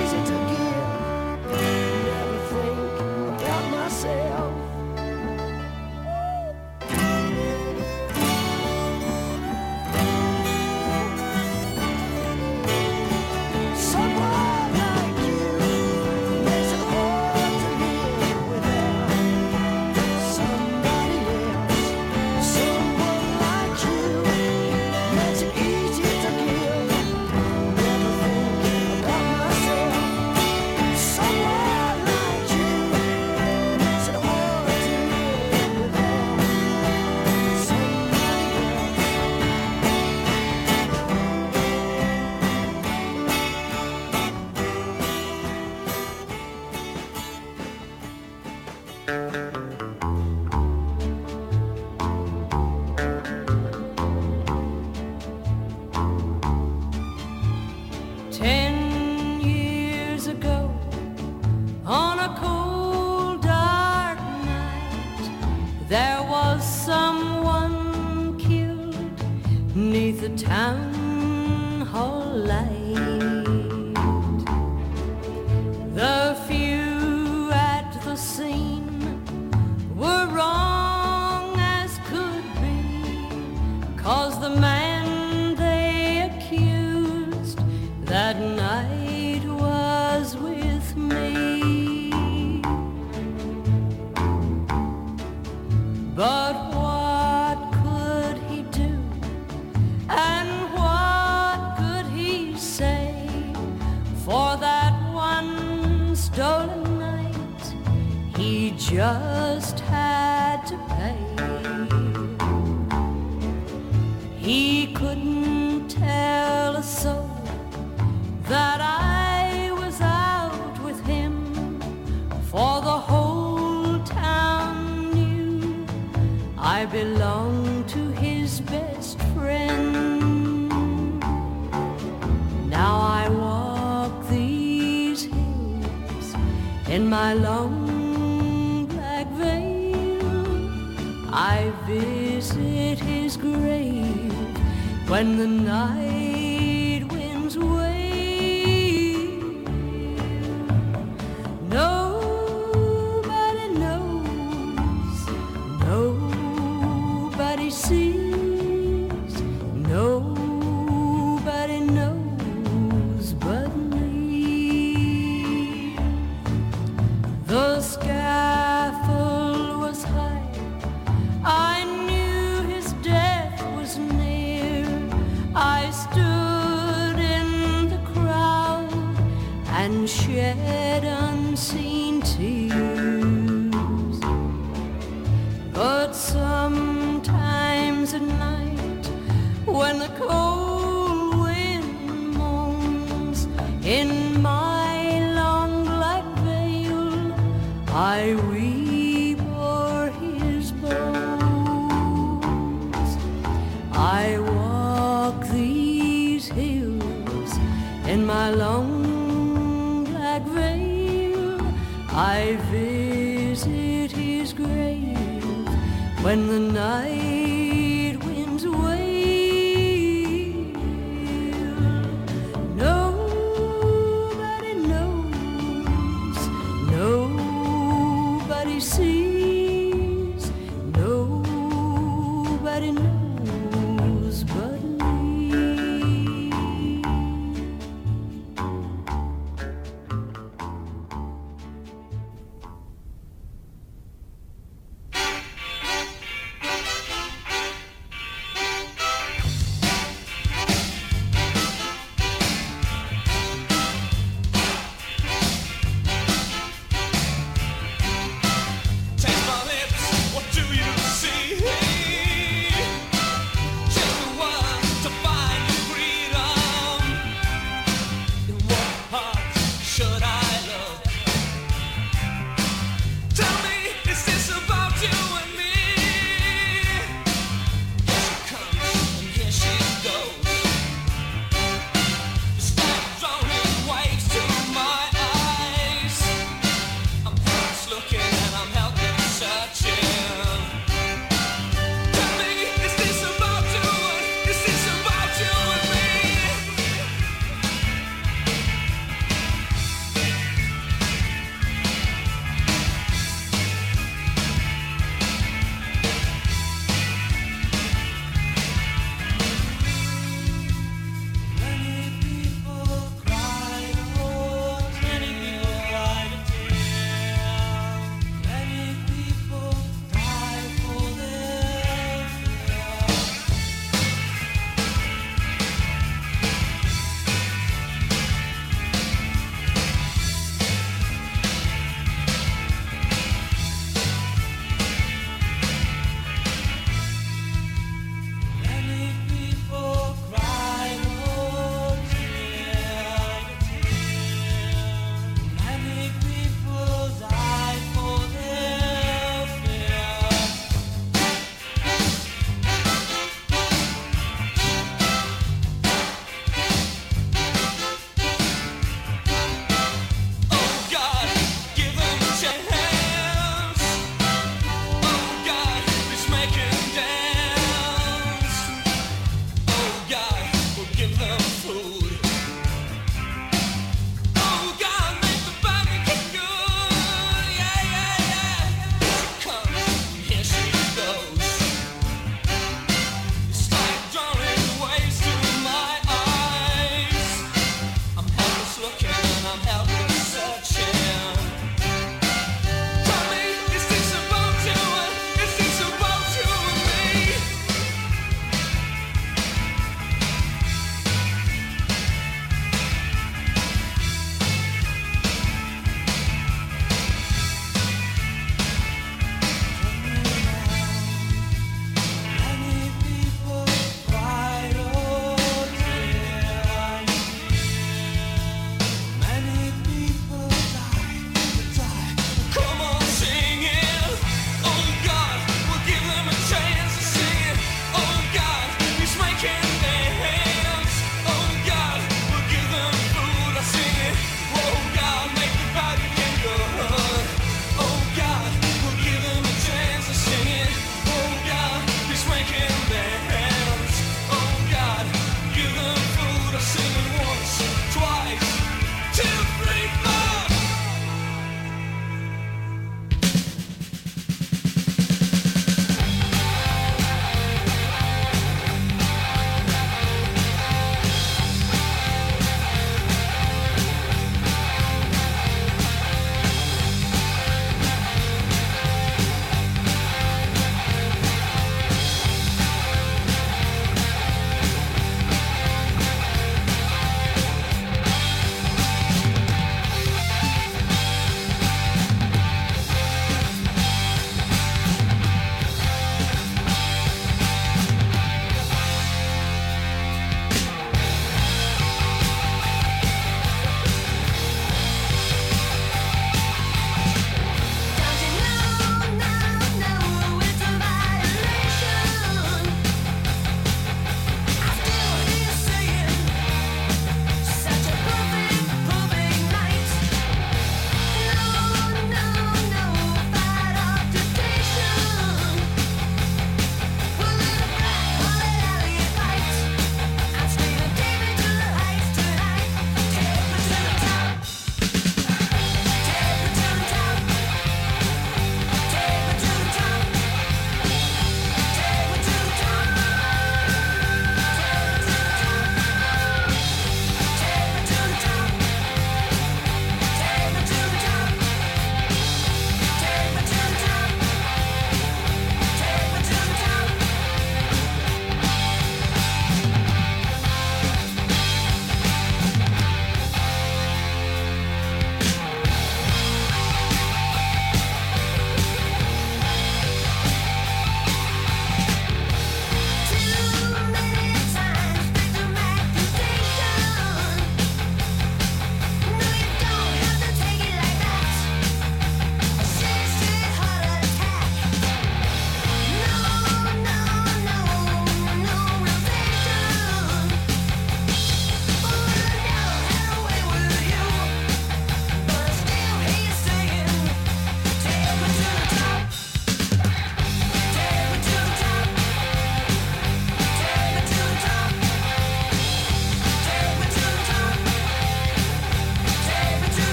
Town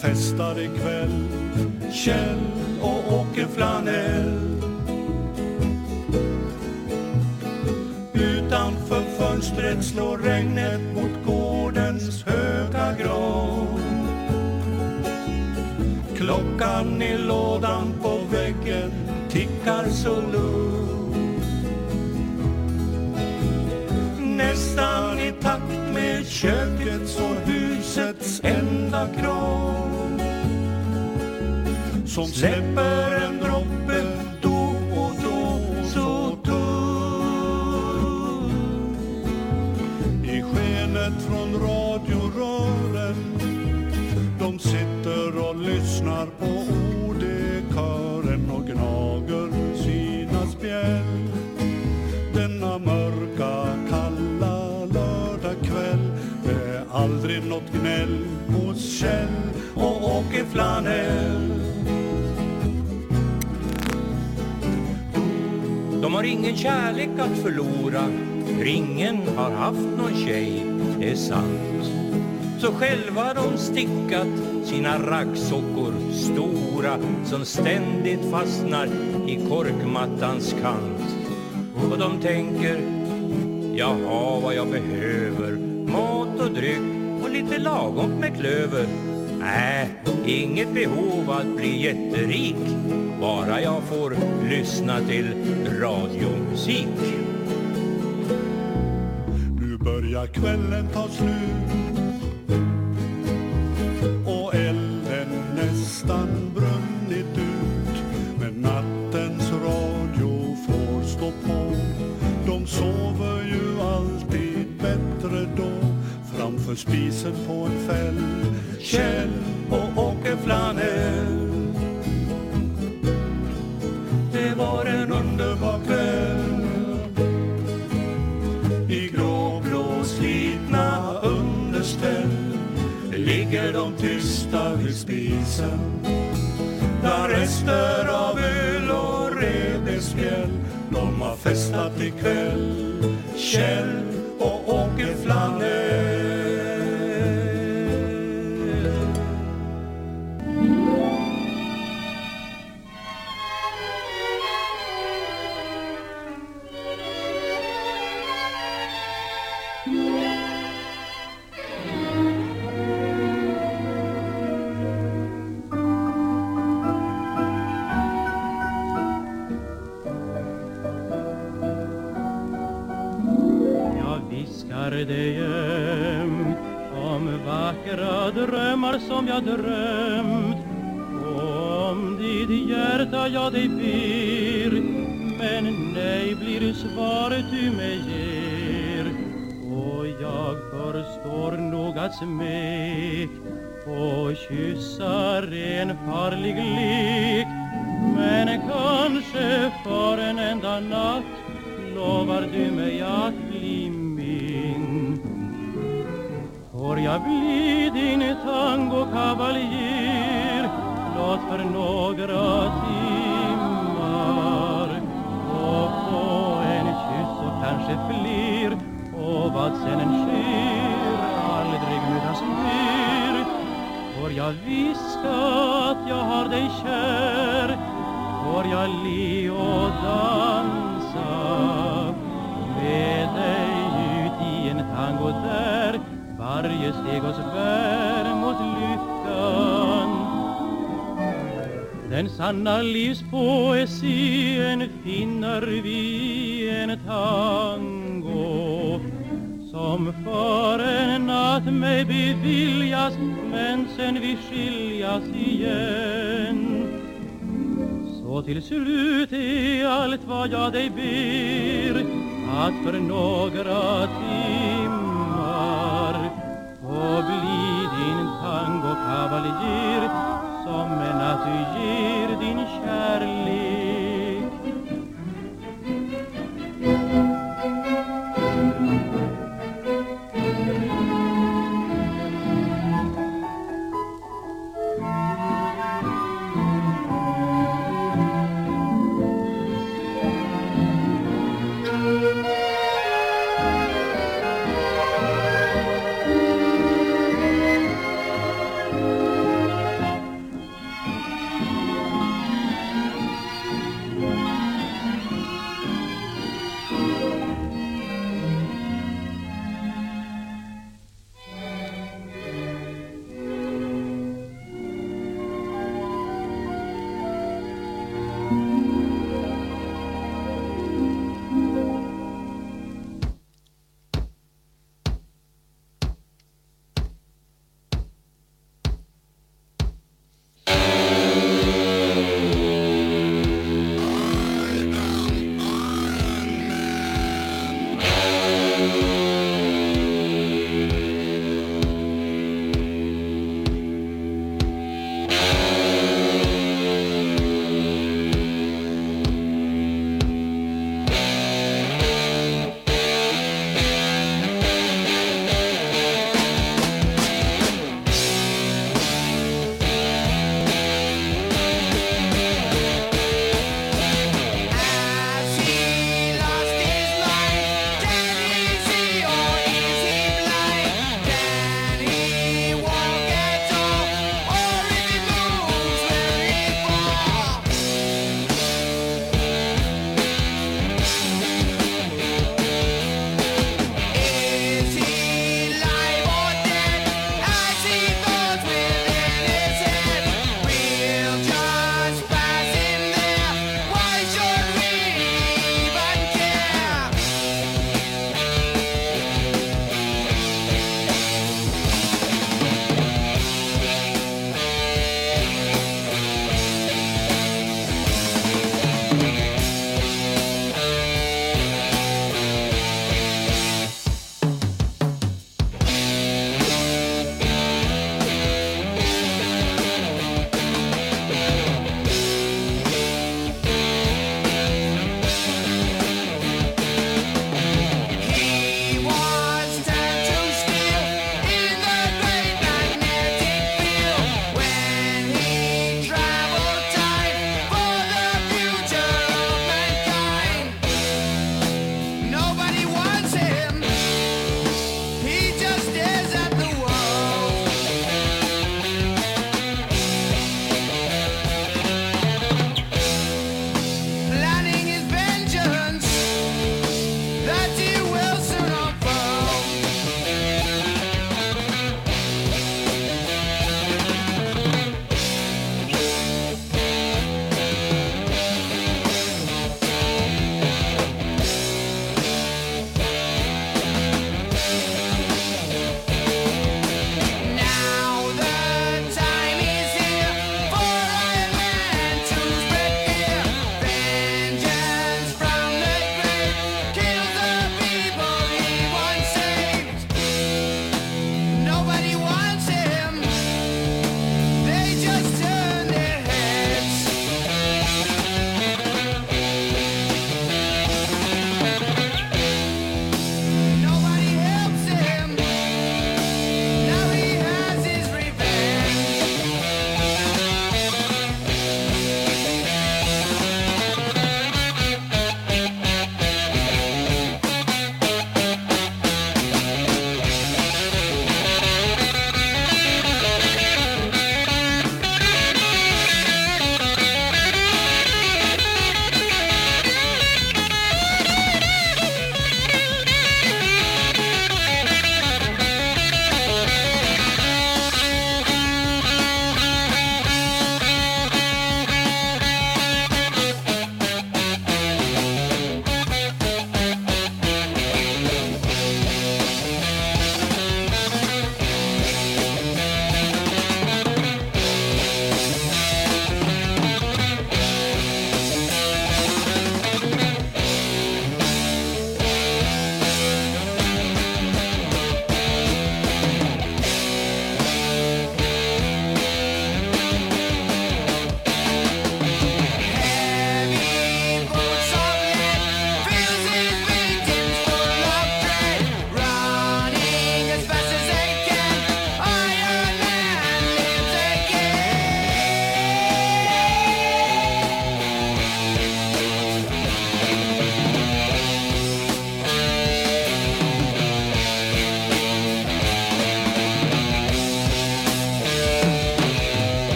festar ikväll. Kjell har haft någon tjej, det är sant. Så själva de stickat sina raggsockor stora Som ständigt fastnar i korkmattans kant. Och de tänker Jag har vad jag behöver. Mat och dryck och lite lagom med klöver. Nej, inget behov att bli jätterik. Bara jag får lyssna till radiomusik börjar kvällen ta slut. Och elden nästan brunnit ut. Men nattens radio får stå på. De sover ju alltid bättre då. Framför spisen på en fäll. Kjell och Åke Flanell. Ligger de tysta vid spisen. Där rester av öl och revbensspjäll De har festat ikväll. Kjell och Åke Flanell. Som jag drömt. Och om ditt hjärta jag dig ber men nej blir svaret du mig ger. Och jag förstår nog att smek och kyssar en farlig lek. Men kanske för en enda natt lovar du mig att Får jag bli din tangokavaljer blott för några timmar och få en kyss och kanske fler. Och vad sen än sker aldrig mötas mer. Får jag viska att jag har dig kär? Får jag le och dansa med dig ut i en tango där? Varje steg oss bär mot lyckan. Den sanna livspoesin finner vi i en tango. Som för en natt mig beviljas men sen vi skiljas igen. Så till slut är allt vad jag dig ber att för några timmar och bli din tangokavaljer som en att du ger din kärlek.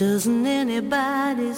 Doesn't anybody